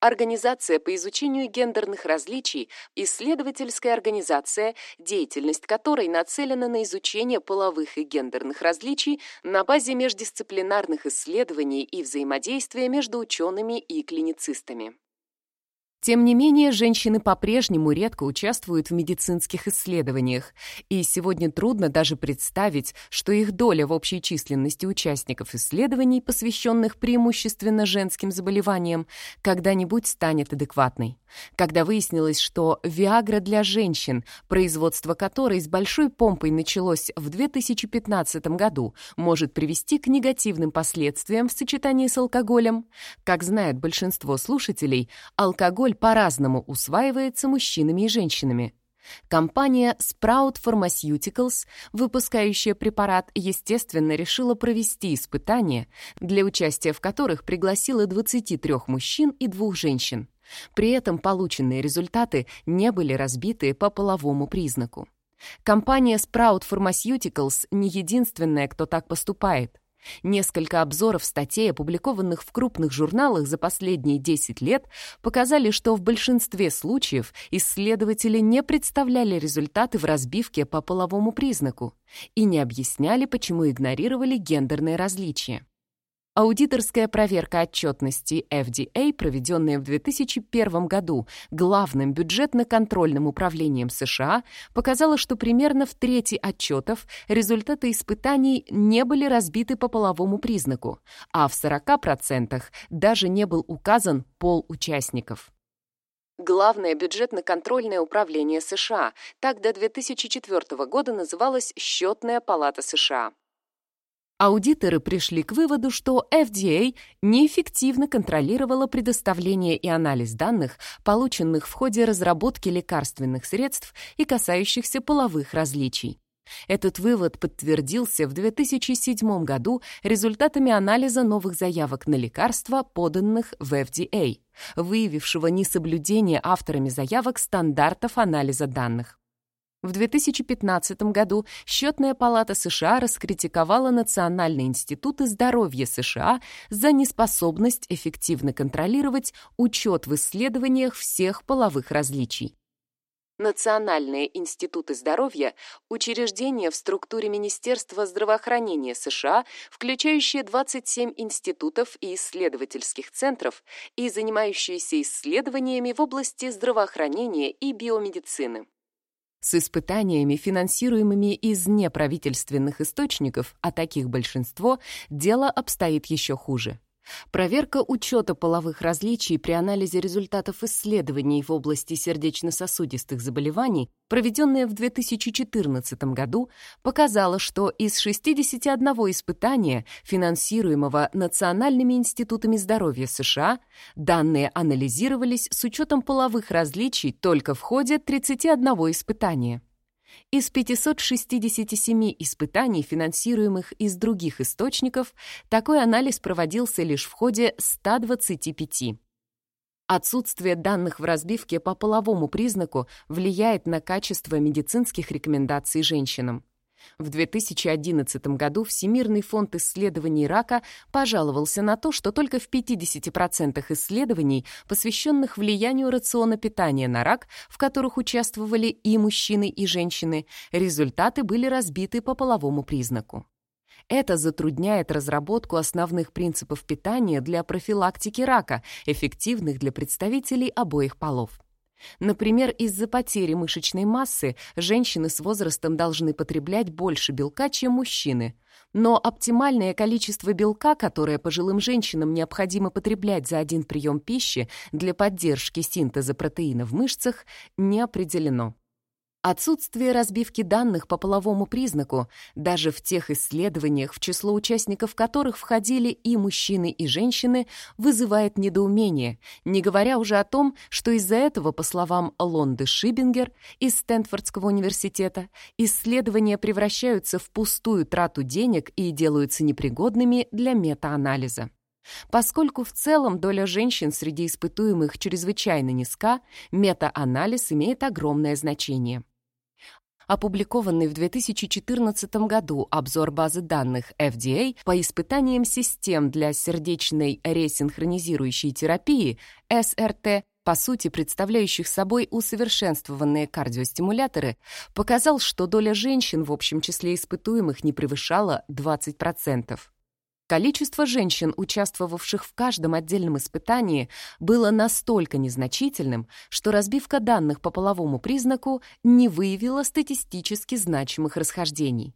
Организация по изучению гендерных различий – исследовательская организация, деятельность которой нацелена на изучение половых и гендерных различий на базе междисциплинарных исследований и взаимодействия между учеными и клиницистами. Тем не менее, женщины по-прежнему редко участвуют в медицинских исследованиях, и сегодня трудно даже представить, что их доля в общей численности участников исследований, посвященных преимущественно женским заболеваниям, когда-нибудь станет адекватной. Когда выяснилось, что Виагра для женщин, производство которой с большой помпой началось в 2015 году, может привести к негативным последствиям в сочетании с алкоголем, как знает большинство слушателей, алкоголь по-разному усваивается мужчинами и женщинами. Компания Sprout Pharmaceuticals, выпускающая препарат, естественно, решила провести испытания, для участия в которых пригласила 23 мужчин и двух женщин. При этом полученные результаты не были разбиты по половому признаку. Компания Sprout Pharmaceuticals не единственная, кто так поступает. Несколько обзоров статей, опубликованных в крупных журналах за последние 10 лет, показали, что в большинстве случаев исследователи не представляли результаты в разбивке по половому признаку и не объясняли, почему игнорировали гендерные различия. Аудиторская проверка отчетности FDA, проведенная в 2001 году главным бюджетно-контрольным управлением США, показала, что примерно в трети отчетов результаты испытаний не были разбиты по половому признаку, а в 40% даже не был указан пол участников. Главное бюджетно-контрольное управление США, так до 2004 года называлось Счетная палата США. Аудиторы пришли к выводу, что FDA неэффективно контролировала предоставление и анализ данных, полученных в ходе разработки лекарственных средств и касающихся половых различий. Этот вывод подтвердился в 2007 году результатами анализа новых заявок на лекарства, поданных в FDA, выявившего несоблюдение авторами заявок стандартов анализа данных. В 2015 году Счетная палата США раскритиковала Национальный институт здоровья США за неспособность эффективно контролировать учет в исследованиях всех половых различий. Национальные институты здоровья – учреждение в структуре Министерства здравоохранения США, включающее 27 институтов и исследовательских центров и занимающиеся исследованиями в области здравоохранения и биомедицины. С испытаниями, финансируемыми из неправительственных источников, а таких большинство, дело обстоит еще хуже. Проверка учета половых различий при анализе результатов исследований в области сердечно-сосудистых заболеваний, проведенная в 2014 году, показала, что из 61 испытания, финансируемого Национальными институтами здоровья США, данные анализировались с учетом половых различий только в ходе 31 испытания. Из 567 испытаний, финансируемых из других источников, такой анализ проводился лишь в ходе 125. Отсутствие данных в разбивке по половому признаку влияет на качество медицинских рекомендаций женщинам. В 2011 году Всемирный фонд исследований рака пожаловался на то, что только в 50% исследований, посвященных влиянию рациона питания на рак, в которых участвовали и мужчины, и женщины, результаты были разбиты по половому признаку. Это затрудняет разработку основных принципов питания для профилактики рака, эффективных для представителей обоих полов. Например, из-за потери мышечной массы женщины с возрастом должны потреблять больше белка, чем мужчины. Но оптимальное количество белка, которое пожилым женщинам необходимо потреблять за один прием пищи для поддержки синтеза протеина в мышцах, не определено. Отсутствие разбивки данных по половому признаку, даже в тех исследованиях, в число участников которых входили и мужчины, и женщины, вызывает недоумение, не говоря уже о том, что из-за этого, по словам Лонды Шибингер из Стэнфордского университета, исследования превращаются в пустую трату денег и делаются непригодными для метаанализа. Поскольку в целом доля женщин среди испытуемых чрезвычайно низка, метаанализ имеет огромное значение. Опубликованный в 2014 году обзор базы данных FDA по испытаниям систем для сердечной ресинхронизирующей терапии СРТ по сути представляющих собой усовершенствованные кардиостимуляторы, показал, что доля женщин в общем числе испытуемых не превышала 20%. Количество женщин, участвовавших в каждом отдельном испытании, было настолько незначительным, что разбивка данных по половому признаку не выявила статистически значимых расхождений.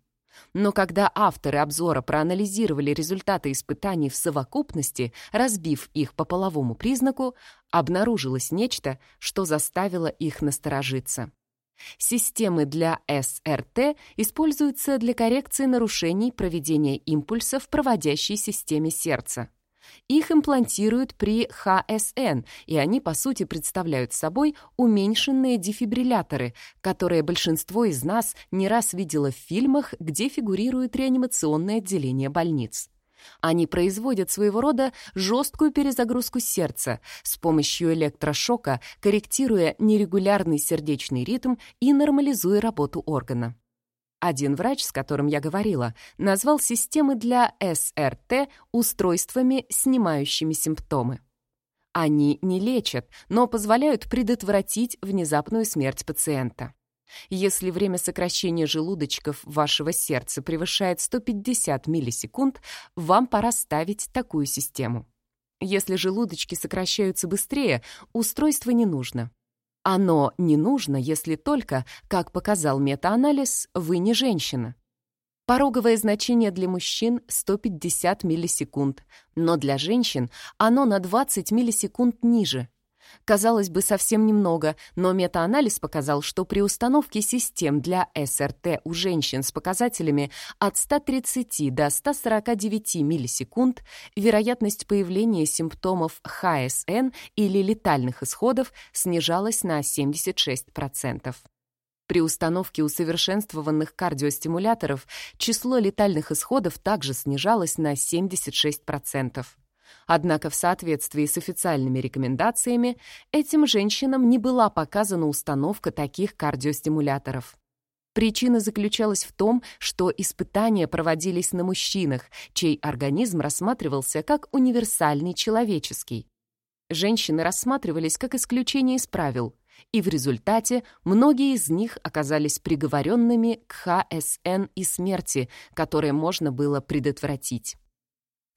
Но когда авторы обзора проанализировали результаты испытаний в совокупности, разбив их по половому признаку, обнаружилось нечто, что заставило их насторожиться. Системы для СРТ используются для коррекции нарушений проведения импульса в проводящей системе сердца. Их имплантируют при ХСН, и они, по сути, представляют собой уменьшенные дефибрилляторы, которые большинство из нас не раз видело в фильмах, где фигурирует реанимационное отделение больниц. Они производят своего рода жесткую перезагрузку сердца с помощью электрошока, корректируя нерегулярный сердечный ритм и нормализуя работу органа. Один врач, с которым я говорила, назвал системы для СРТ устройствами, снимающими симптомы. Они не лечат, но позволяют предотвратить внезапную смерть пациента. Если время сокращения желудочков вашего сердца превышает 150 миллисекунд, вам пора ставить такую систему. Если желудочки сокращаются быстрее, устройство не нужно. Оно не нужно, если только, как показал метаанализ, вы не женщина. Пороговое значение для мужчин 150 миллисекунд, но для женщин оно на 20 миллисекунд ниже. Казалось бы, совсем немного, но метаанализ показал, что при установке систем для СРТ у женщин с показателями от 130 до 149 миллисекунд вероятность появления симптомов ХСН или летальных исходов снижалась на 76%. При установке усовершенствованных кардиостимуляторов число летальных исходов также снижалось на 76%. Однако в соответствии с официальными рекомендациями этим женщинам не была показана установка таких кардиостимуляторов. Причина заключалась в том, что испытания проводились на мужчинах, чей организм рассматривался как универсальный человеческий. Женщины рассматривались как исключение из правил, и в результате многие из них оказались приговоренными к ХСН и смерти, которые можно было предотвратить.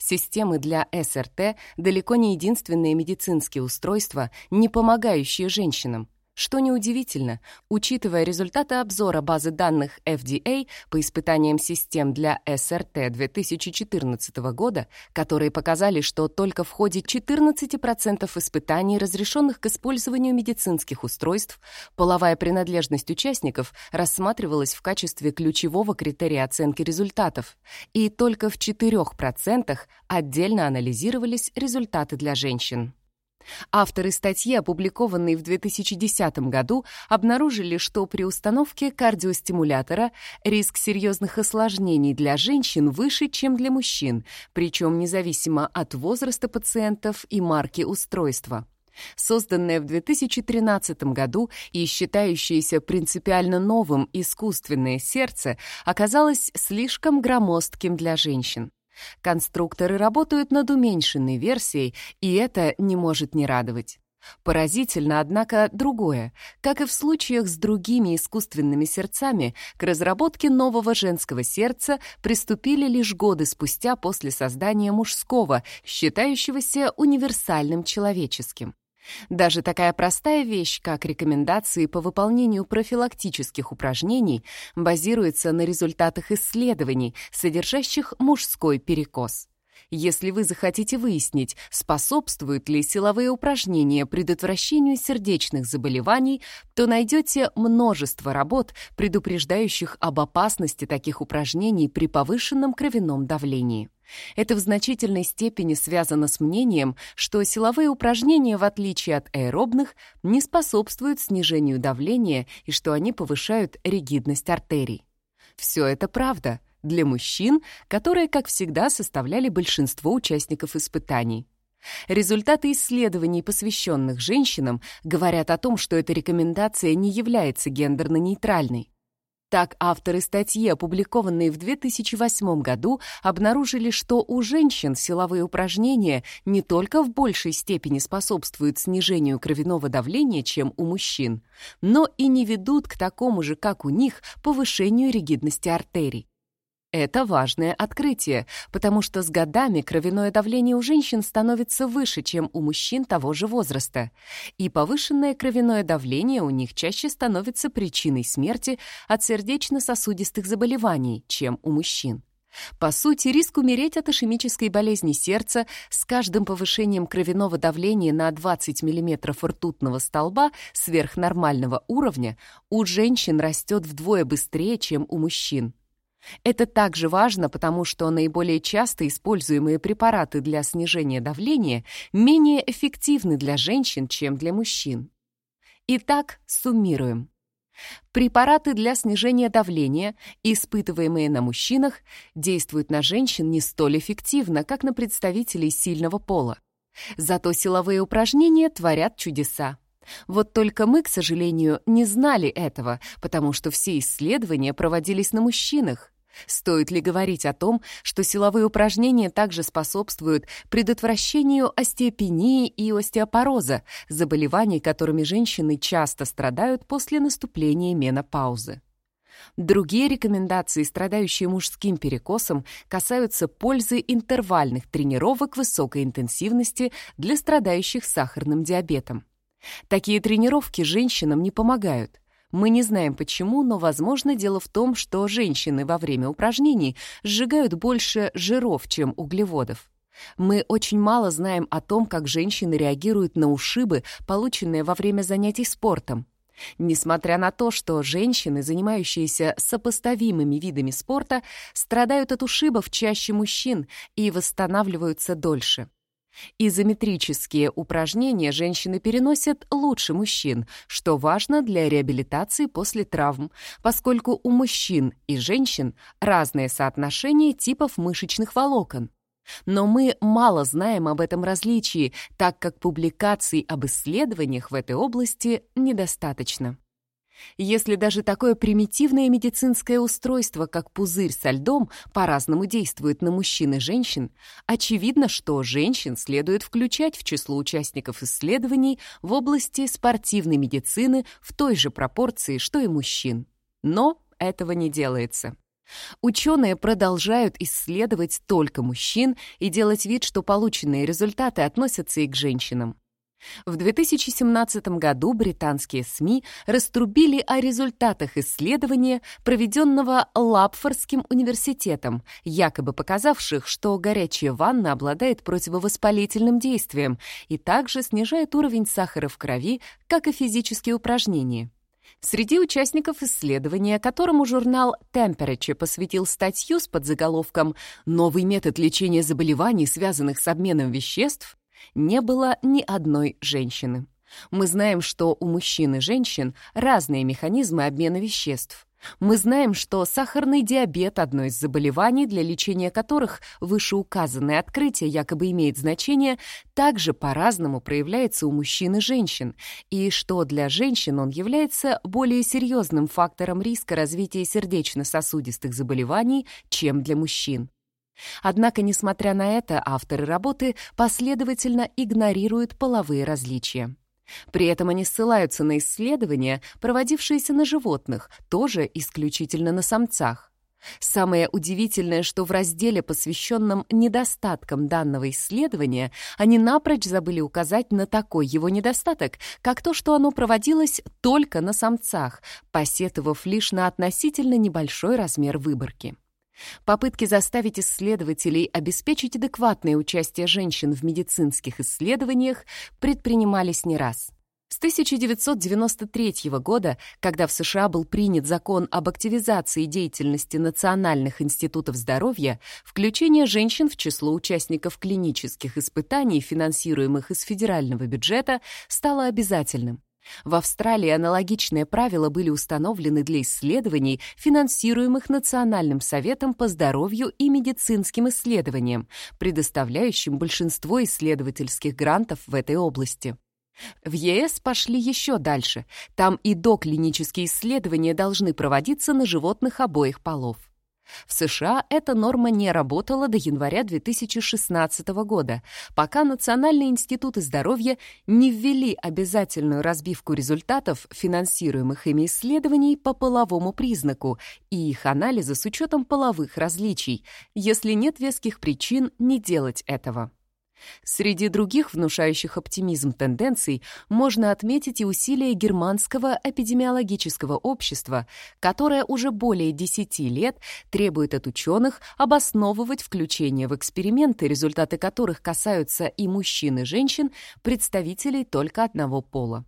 Системы для СРТ далеко не единственные медицинские устройства, не помогающие женщинам. Что неудивительно, учитывая результаты обзора базы данных FDA по испытаниям систем для СРТ 2014 года, которые показали, что только в ходе 14% испытаний, разрешенных к использованию медицинских устройств, половая принадлежность участников рассматривалась в качестве ключевого критерия оценки результатов, и только в 4% отдельно анализировались результаты для женщин. Авторы статьи, опубликованной в 2010 году, обнаружили, что при установке кардиостимулятора риск серьезных осложнений для женщин выше, чем для мужчин, причем независимо от возраста пациентов и марки устройства. Созданное в 2013 году и считающееся принципиально новым искусственное сердце оказалось слишком громоздким для женщин. Конструкторы работают над уменьшенной версией, и это не может не радовать. Поразительно, однако, другое. Как и в случаях с другими искусственными сердцами, к разработке нового женского сердца приступили лишь годы спустя после создания мужского, считающегося универсальным человеческим. Даже такая простая вещь, как рекомендации по выполнению профилактических упражнений, базируется на результатах исследований, содержащих мужской перекос. Если вы захотите выяснить, способствуют ли силовые упражнения предотвращению сердечных заболеваний, то найдете множество работ, предупреждающих об опасности таких упражнений при повышенном кровяном давлении. Это в значительной степени связано с мнением, что силовые упражнения, в отличие от аэробных, не способствуют снижению давления и что они повышают ригидность артерий. Все это правда, для мужчин, которые, как всегда, составляли большинство участников испытаний. Результаты исследований, посвященных женщинам, говорят о том, что эта рекомендация не является гендерно-нейтральной. Так, авторы статьи, опубликованной в 2008 году, обнаружили, что у женщин силовые упражнения не только в большей степени способствуют снижению кровяного давления, чем у мужчин, но и не ведут к такому же, как у них, повышению ригидности артерий. Это важное открытие, потому что с годами кровяное давление у женщин становится выше, чем у мужчин того же возраста. И повышенное кровяное давление у них чаще становится причиной смерти от сердечно-сосудистых заболеваний, чем у мужчин. По сути, риск умереть от ишемической болезни сердца с каждым повышением кровяного давления на 20 мм ртутного столба сверхнормального уровня у женщин растет вдвое быстрее, чем у мужчин. Это также важно, потому что наиболее часто используемые препараты для снижения давления менее эффективны для женщин, чем для мужчин. Итак, суммируем. Препараты для снижения давления, испытываемые на мужчинах, действуют на женщин не столь эффективно, как на представителей сильного пола. Зато силовые упражнения творят чудеса. Вот только мы, к сожалению, не знали этого, потому что все исследования проводились на мужчинах. Стоит ли говорить о том, что силовые упражнения также способствуют предотвращению остеопении и остеопороза, заболеваний, которыми женщины часто страдают после наступления менопаузы? Другие рекомендации, страдающие мужским перекосом, касаются пользы интервальных тренировок высокой интенсивности для страдающих сахарным диабетом. Такие тренировки женщинам не помогают. Мы не знаем почему, но, возможно, дело в том, что женщины во время упражнений сжигают больше жиров, чем углеводов. Мы очень мало знаем о том, как женщины реагируют на ушибы, полученные во время занятий спортом. Несмотря на то, что женщины, занимающиеся сопоставимыми видами спорта, страдают от ушибов чаще мужчин и восстанавливаются дольше. Изометрические упражнения женщины переносят лучше мужчин, что важно для реабилитации после травм, поскольку у мужчин и женщин разное соотношение типов мышечных волокон. Но мы мало знаем об этом различии, так как публикаций об исследованиях в этой области недостаточно. Если даже такое примитивное медицинское устройство, как пузырь со льдом, по-разному действует на мужчин и женщин, очевидно, что женщин следует включать в число участников исследований в области спортивной медицины в той же пропорции, что и мужчин. Но этого не делается. Ученые продолжают исследовать только мужчин и делать вид, что полученные результаты относятся и к женщинам. В 2017 году британские СМИ раструбили о результатах исследования, проведенного Лапфордским университетом, якобы показавших, что горячая ванна обладает противовоспалительным действием и также снижает уровень сахара в крови, как и физические упражнения. Среди участников исследования, которому журнал Temperature посвятил статью с подзаголовком «Новый метод лечения заболеваний, связанных с обменом веществ», не было ни одной женщины. Мы знаем, что у мужчин и женщин разные механизмы обмена веществ. Мы знаем, что сахарный диабет – одно из заболеваний, для лечения которых вышеуказанное открытие якобы имеет значение, также по-разному проявляется у мужчин и женщин, и что для женщин он является более серьезным фактором риска развития сердечно-сосудистых заболеваний, чем для мужчин. Однако, несмотря на это, авторы работы последовательно игнорируют половые различия. При этом они ссылаются на исследования, проводившиеся на животных, тоже исключительно на самцах. Самое удивительное, что в разделе, посвященном недостаткам данного исследования, они напрочь забыли указать на такой его недостаток, как то, что оно проводилось только на самцах, посетовав лишь на относительно небольшой размер выборки. Попытки заставить исследователей обеспечить адекватное участие женщин в медицинских исследованиях предпринимались не раз. С 1993 года, когда в США был принят закон об активизации деятельности национальных институтов здоровья, включение женщин в число участников клинических испытаний, финансируемых из федерального бюджета, стало обязательным. В Австралии аналогичные правила были установлены для исследований, финансируемых Национальным советом по здоровью и медицинским исследованиям, предоставляющим большинство исследовательских грантов в этой области. В ЕС пошли еще дальше. Там и доклинические исследования должны проводиться на животных обоих полов. В США эта норма не работала до января 2016 года, пока Национальные институты здоровья не ввели обязательную разбивку результатов финансируемых ими исследований по половому признаку и их анализа с учетом половых различий, если нет веских причин не делать этого. Среди других внушающих оптимизм тенденций можно отметить и усилия германского эпидемиологического общества, которое уже более 10 лет требует от ученых обосновывать включение в эксперименты, результаты которых касаются и мужчин, и женщин, представителей только одного пола.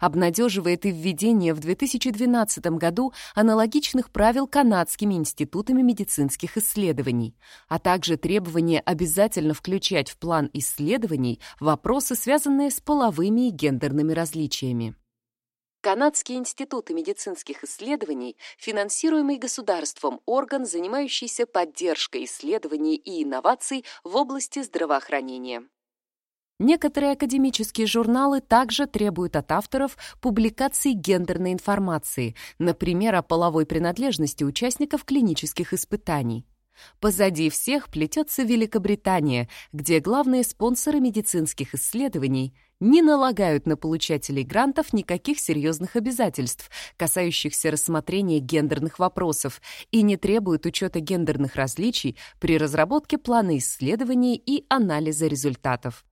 Обнадеживает и введение в 2012 году аналогичных правил канадскими институтами медицинских исследований, а также требование обязательно включать в план исследований вопросы, связанные с половыми и гендерными различиями. Канадские институты медицинских исследований – финансируемый государством орган, занимающийся поддержкой исследований и инноваций в области здравоохранения. Некоторые академические журналы также требуют от авторов публикации гендерной информации, например, о половой принадлежности участников клинических испытаний. Позади всех плетется Великобритания, где главные спонсоры медицинских исследований не налагают на получателей грантов никаких серьезных обязательств, касающихся рассмотрения гендерных вопросов, и не требуют учета гендерных различий при разработке плана исследований и анализа результатов.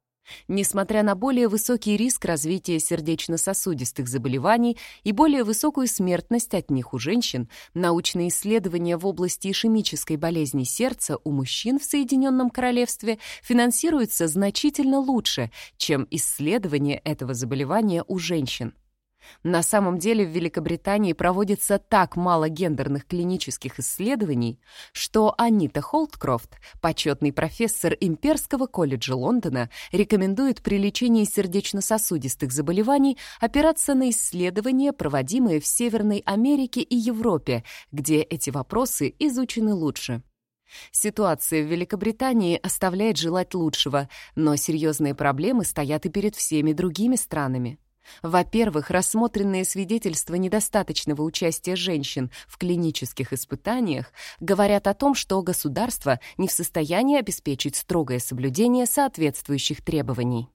Несмотря на более высокий риск развития сердечно-сосудистых заболеваний и более высокую смертность от них у женщин, научные исследования в области ишемической болезни сердца у мужчин в Соединенном Королевстве финансируются значительно лучше, чем исследования этого заболевания у женщин. На самом деле в Великобритании проводится так мало гендерных клинических исследований, что Анита Холткрофт, почетный профессор Имперского колледжа Лондона, рекомендует при лечении сердечно-сосудистых заболеваний опираться на исследования, проводимые в Северной Америке и Европе, где эти вопросы изучены лучше. Ситуация в Великобритании оставляет желать лучшего, но серьезные проблемы стоят и перед всеми другими странами. Во-первых, рассмотренные свидетельства недостаточного участия женщин в клинических испытаниях говорят о том, что государство не в состоянии обеспечить строгое соблюдение соответствующих требований.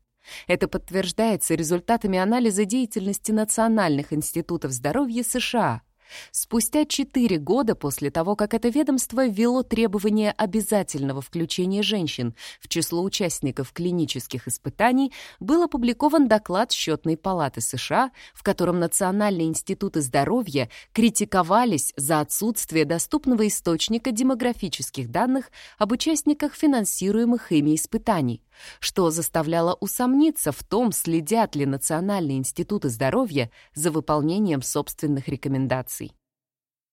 Это подтверждается результатами анализа деятельности Национальных институтов здоровья США – Спустя четыре года после того, как это ведомство ввело требование обязательного включения женщин в число участников клинических испытаний, был опубликован доклад Счетной палаты США, в котором Национальные институты здоровья критиковались за отсутствие доступного источника демографических данных об участниках финансируемых ими испытаний, что заставляло усомниться в том, следят ли Национальные институты здоровья за выполнением собственных рекомендаций.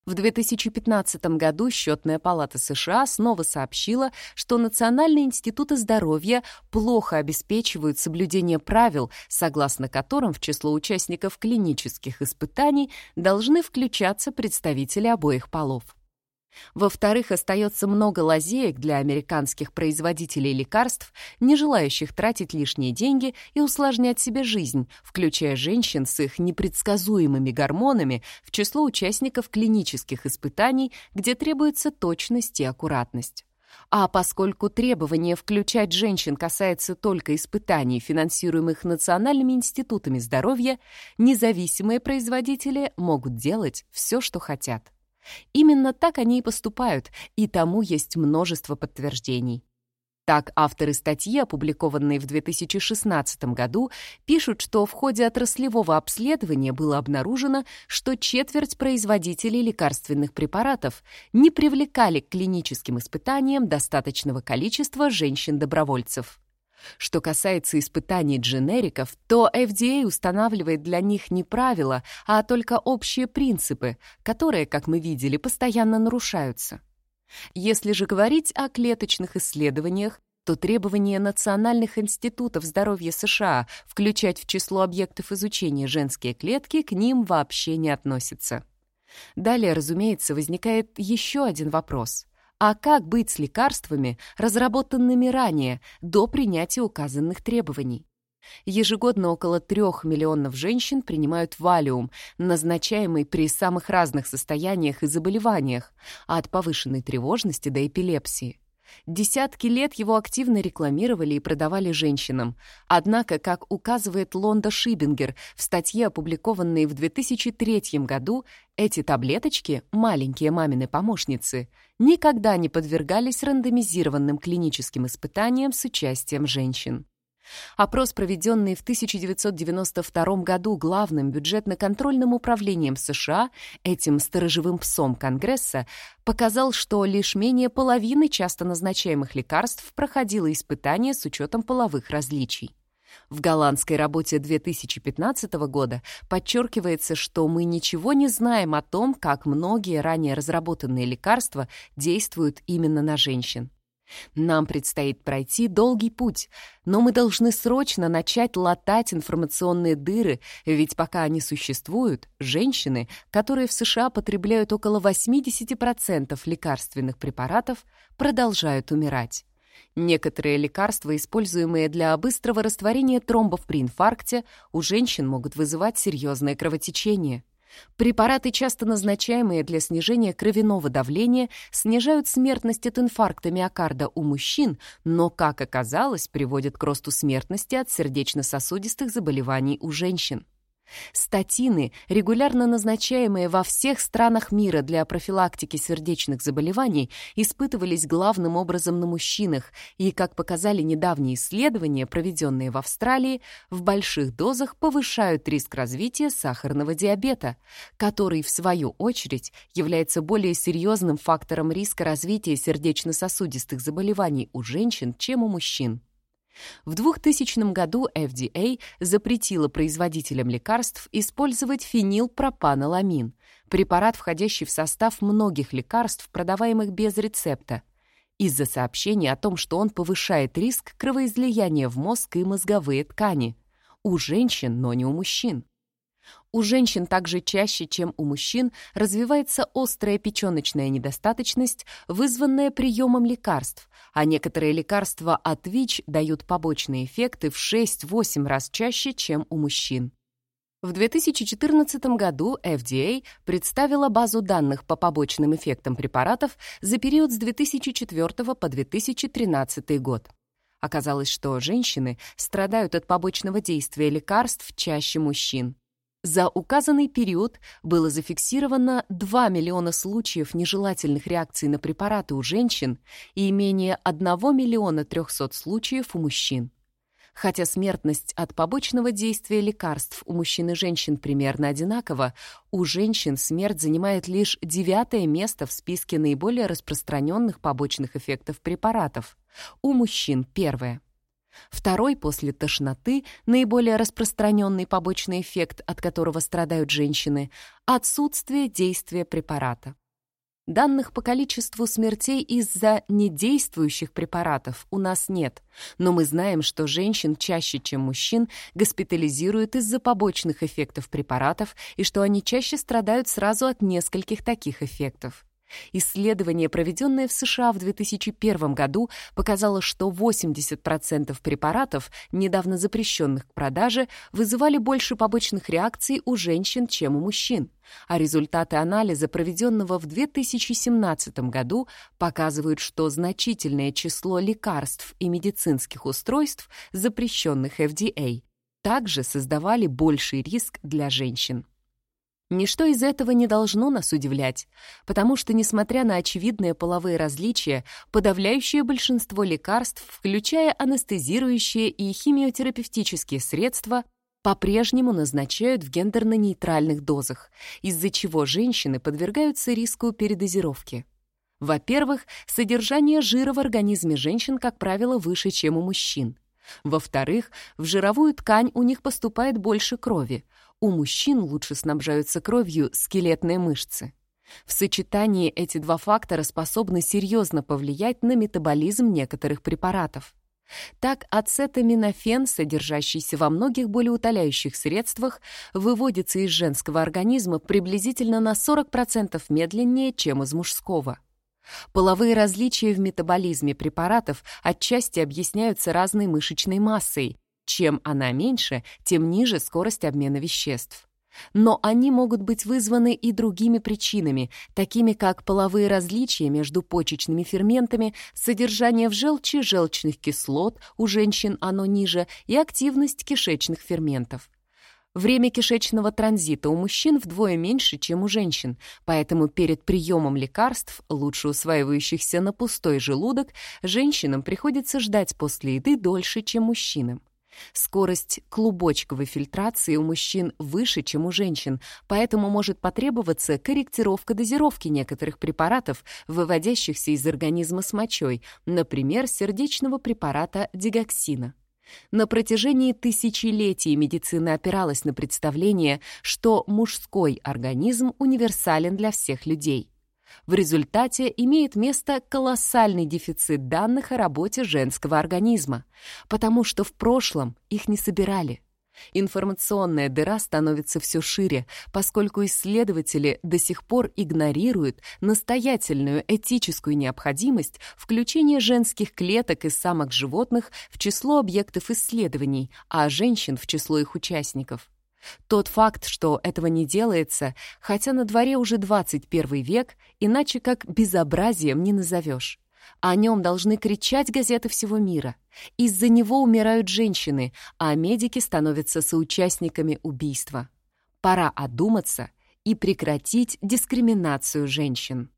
В 2015 году Счетная палата США снова сообщила, что Национальные институты здоровья плохо обеспечивают соблюдение правил, согласно которым в число участников клинических испытаний должны включаться представители обоих полов. Во-вторых, остается много лазеек для американских производителей лекарств, не желающих тратить лишние деньги и усложнять себе жизнь, включая женщин с их непредсказуемыми гормонами в число участников клинических испытаний, где требуется точность и аккуратность. А поскольку требование включать женщин касается только испытаний, финансируемых национальными институтами здоровья, независимые производители могут делать все, что хотят. Именно так они и поступают, и тому есть множество подтверждений. Так, авторы статьи, опубликованной в 2016 году, пишут, что в ходе отраслевого обследования было обнаружено, что четверть производителей лекарственных препаратов не привлекали к клиническим испытаниям достаточного количества женщин-добровольцев. Что касается испытаний дженериков, то FDA устанавливает для них не правила, а только общие принципы, которые, как мы видели, постоянно нарушаются. Если же говорить о клеточных исследованиях, то требования национальных институтов здоровья США включать в число объектов изучения женские клетки к ним вообще не относятся. Далее, разумеется, возникает еще один вопрос. А как быть с лекарствами, разработанными ранее, до принятия указанных требований? Ежегодно около трех миллионов женщин принимают валиум, назначаемый при самых разных состояниях и заболеваниях, от повышенной тревожности до эпилепсии. Десятки лет его активно рекламировали и продавали женщинам. Однако, как указывает Лонда Шибингер в статье, опубликованной в 2003 году, эти таблеточки, маленькие мамины помощницы, никогда не подвергались рандомизированным клиническим испытаниям с участием женщин. Опрос, проведенный в 1992 году главным бюджетно-контрольным управлением США, этим сторожевым псом Конгресса, показал, что лишь менее половины часто назначаемых лекарств проходило испытания с учетом половых различий. В голландской работе 2015 года подчеркивается, что мы ничего не знаем о том, как многие ранее разработанные лекарства действуют именно на женщин. Нам предстоит пройти долгий путь, но мы должны срочно начать латать информационные дыры, ведь пока они существуют, женщины, которые в США потребляют около 80% лекарственных препаратов, продолжают умирать. Некоторые лекарства, используемые для быстрого растворения тромбов при инфаркте, у женщин могут вызывать серьезное кровотечение. Препараты, часто назначаемые для снижения кровяного давления, снижают смертность от инфаркта миокарда у мужчин, но, как оказалось, приводят к росту смертности от сердечно-сосудистых заболеваний у женщин. Статины, регулярно назначаемые во всех странах мира для профилактики сердечных заболеваний, испытывались главным образом на мужчинах и, как показали недавние исследования, проведенные в Австралии, в больших дозах повышают риск развития сахарного диабета, который, в свою очередь, является более серьезным фактором риска развития сердечно-сосудистых заболеваний у женщин, чем у мужчин. В 2000 году FDA запретила производителям лекарств использовать фенилпропаноламин, препарат, входящий в состав многих лекарств, продаваемых без рецепта, из-за сообщений о том, что он повышает риск кровоизлияния в мозг и мозговые ткани. У женщин, но не у мужчин. У женщин также чаще, чем у мужчин, развивается острая печёночная недостаточность, вызванная приемом лекарств, а некоторые лекарства от ВИЧ дают побочные эффекты в 6-8 раз чаще, чем у мужчин. В 2014 году FDA представила базу данных по побочным эффектам препаратов за период с 2004 по 2013 год. Оказалось, что женщины страдают от побочного действия лекарств чаще мужчин. За указанный период было зафиксировано 2 миллиона случаев нежелательных реакций на препараты у женщин и менее 1 миллиона 300 случаев у мужчин. Хотя смертность от побочного действия лекарств у мужчин и женщин примерно одинакова, у женщин смерть занимает лишь девятое место в списке наиболее распространенных побочных эффектов препаратов, у мужчин — первое. Второй после тошноты, наиболее распространенный побочный эффект, от которого страдают женщины, отсутствие действия препарата. Данных по количеству смертей из-за недействующих препаратов у нас нет, но мы знаем, что женщин чаще, чем мужчин, госпитализируют из-за побочных эффектов препаратов и что они чаще страдают сразу от нескольких таких эффектов. Исследование, проведенное в США в 2001 году, показало, что 80% препаратов, недавно запрещенных к продаже, вызывали больше побочных реакций у женщин, чем у мужчин. А результаты анализа, проведенного в 2017 году, показывают, что значительное число лекарств и медицинских устройств, запрещенных FDA, также создавали больший риск для женщин. Ничто из этого не должно нас удивлять, потому что, несмотря на очевидные половые различия, подавляющее большинство лекарств, включая анестезирующие и химиотерапевтические средства, по-прежнему назначают в гендерно-нейтральных дозах, из-за чего женщины подвергаются риску передозировки. Во-первых, содержание жира в организме женщин, как правило, выше, чем у мужчин. Во-вторых, в жировую ткань у них поступает больше крови, у мужчин лучше снабжаются кровью скелетные мышцы. В сочетании эти два фактора способны серьезно повлиять на метаболизм некоторых препаратов. Так, ацетаминофен, содержащийся во многих болеутоляющих средствах, выводится из женского организма приблизительно на 40% медленнее, чем из мужского. Половые различия в метаболизме препаратов отчасти объясняются разной мышечной массой, чем она меньше, тем ниже скорость обмена веществ. Но они могут быть вызваны и другими причинами, такими как половые различия между почечными ферментами, содержание в желчи желчных кислот, у женщин оно ниже, и активность кишечных ферментов. Время кишечного транзита у мужчин вдвое меньше, чем у женщин, поэтому перед приемом лекарств, лучше усваивающихся на пустой желудок, женщинам приходится ждать после еды дольше, чем мужчинам. Скорость клубочковой фильтрации у мужчин выше, чем у женщин, поэтому может потребоваться корректировка дозировки некоторых препаратов, выводящихся из организма с мочой, например, сердечного препарата дигоксина. На протяжении тысячелетий медицина опиралась на представление, что мужской организм универсален для всех людей. В результате имеет место колоссальный дефицит данных о работе женского организма, потому что в прошлом их не собирали. Информационная дыра становится все шире, поскольку исследователи до сих пор игнорируют настоятельную этическую необходимость включения женских клеток из самок животных в число объектов исследований, а женщин в число их участников. Тот факт, что этого не делается, хотя на дворе уже 21 век, иначе как безобразием не назовешь. О нем должны кричать газеты всего мира. Из-за него умирают женщины, а медики становятся соучастниками убийства. Пора одуматься и прекратить дискриминацию женщин.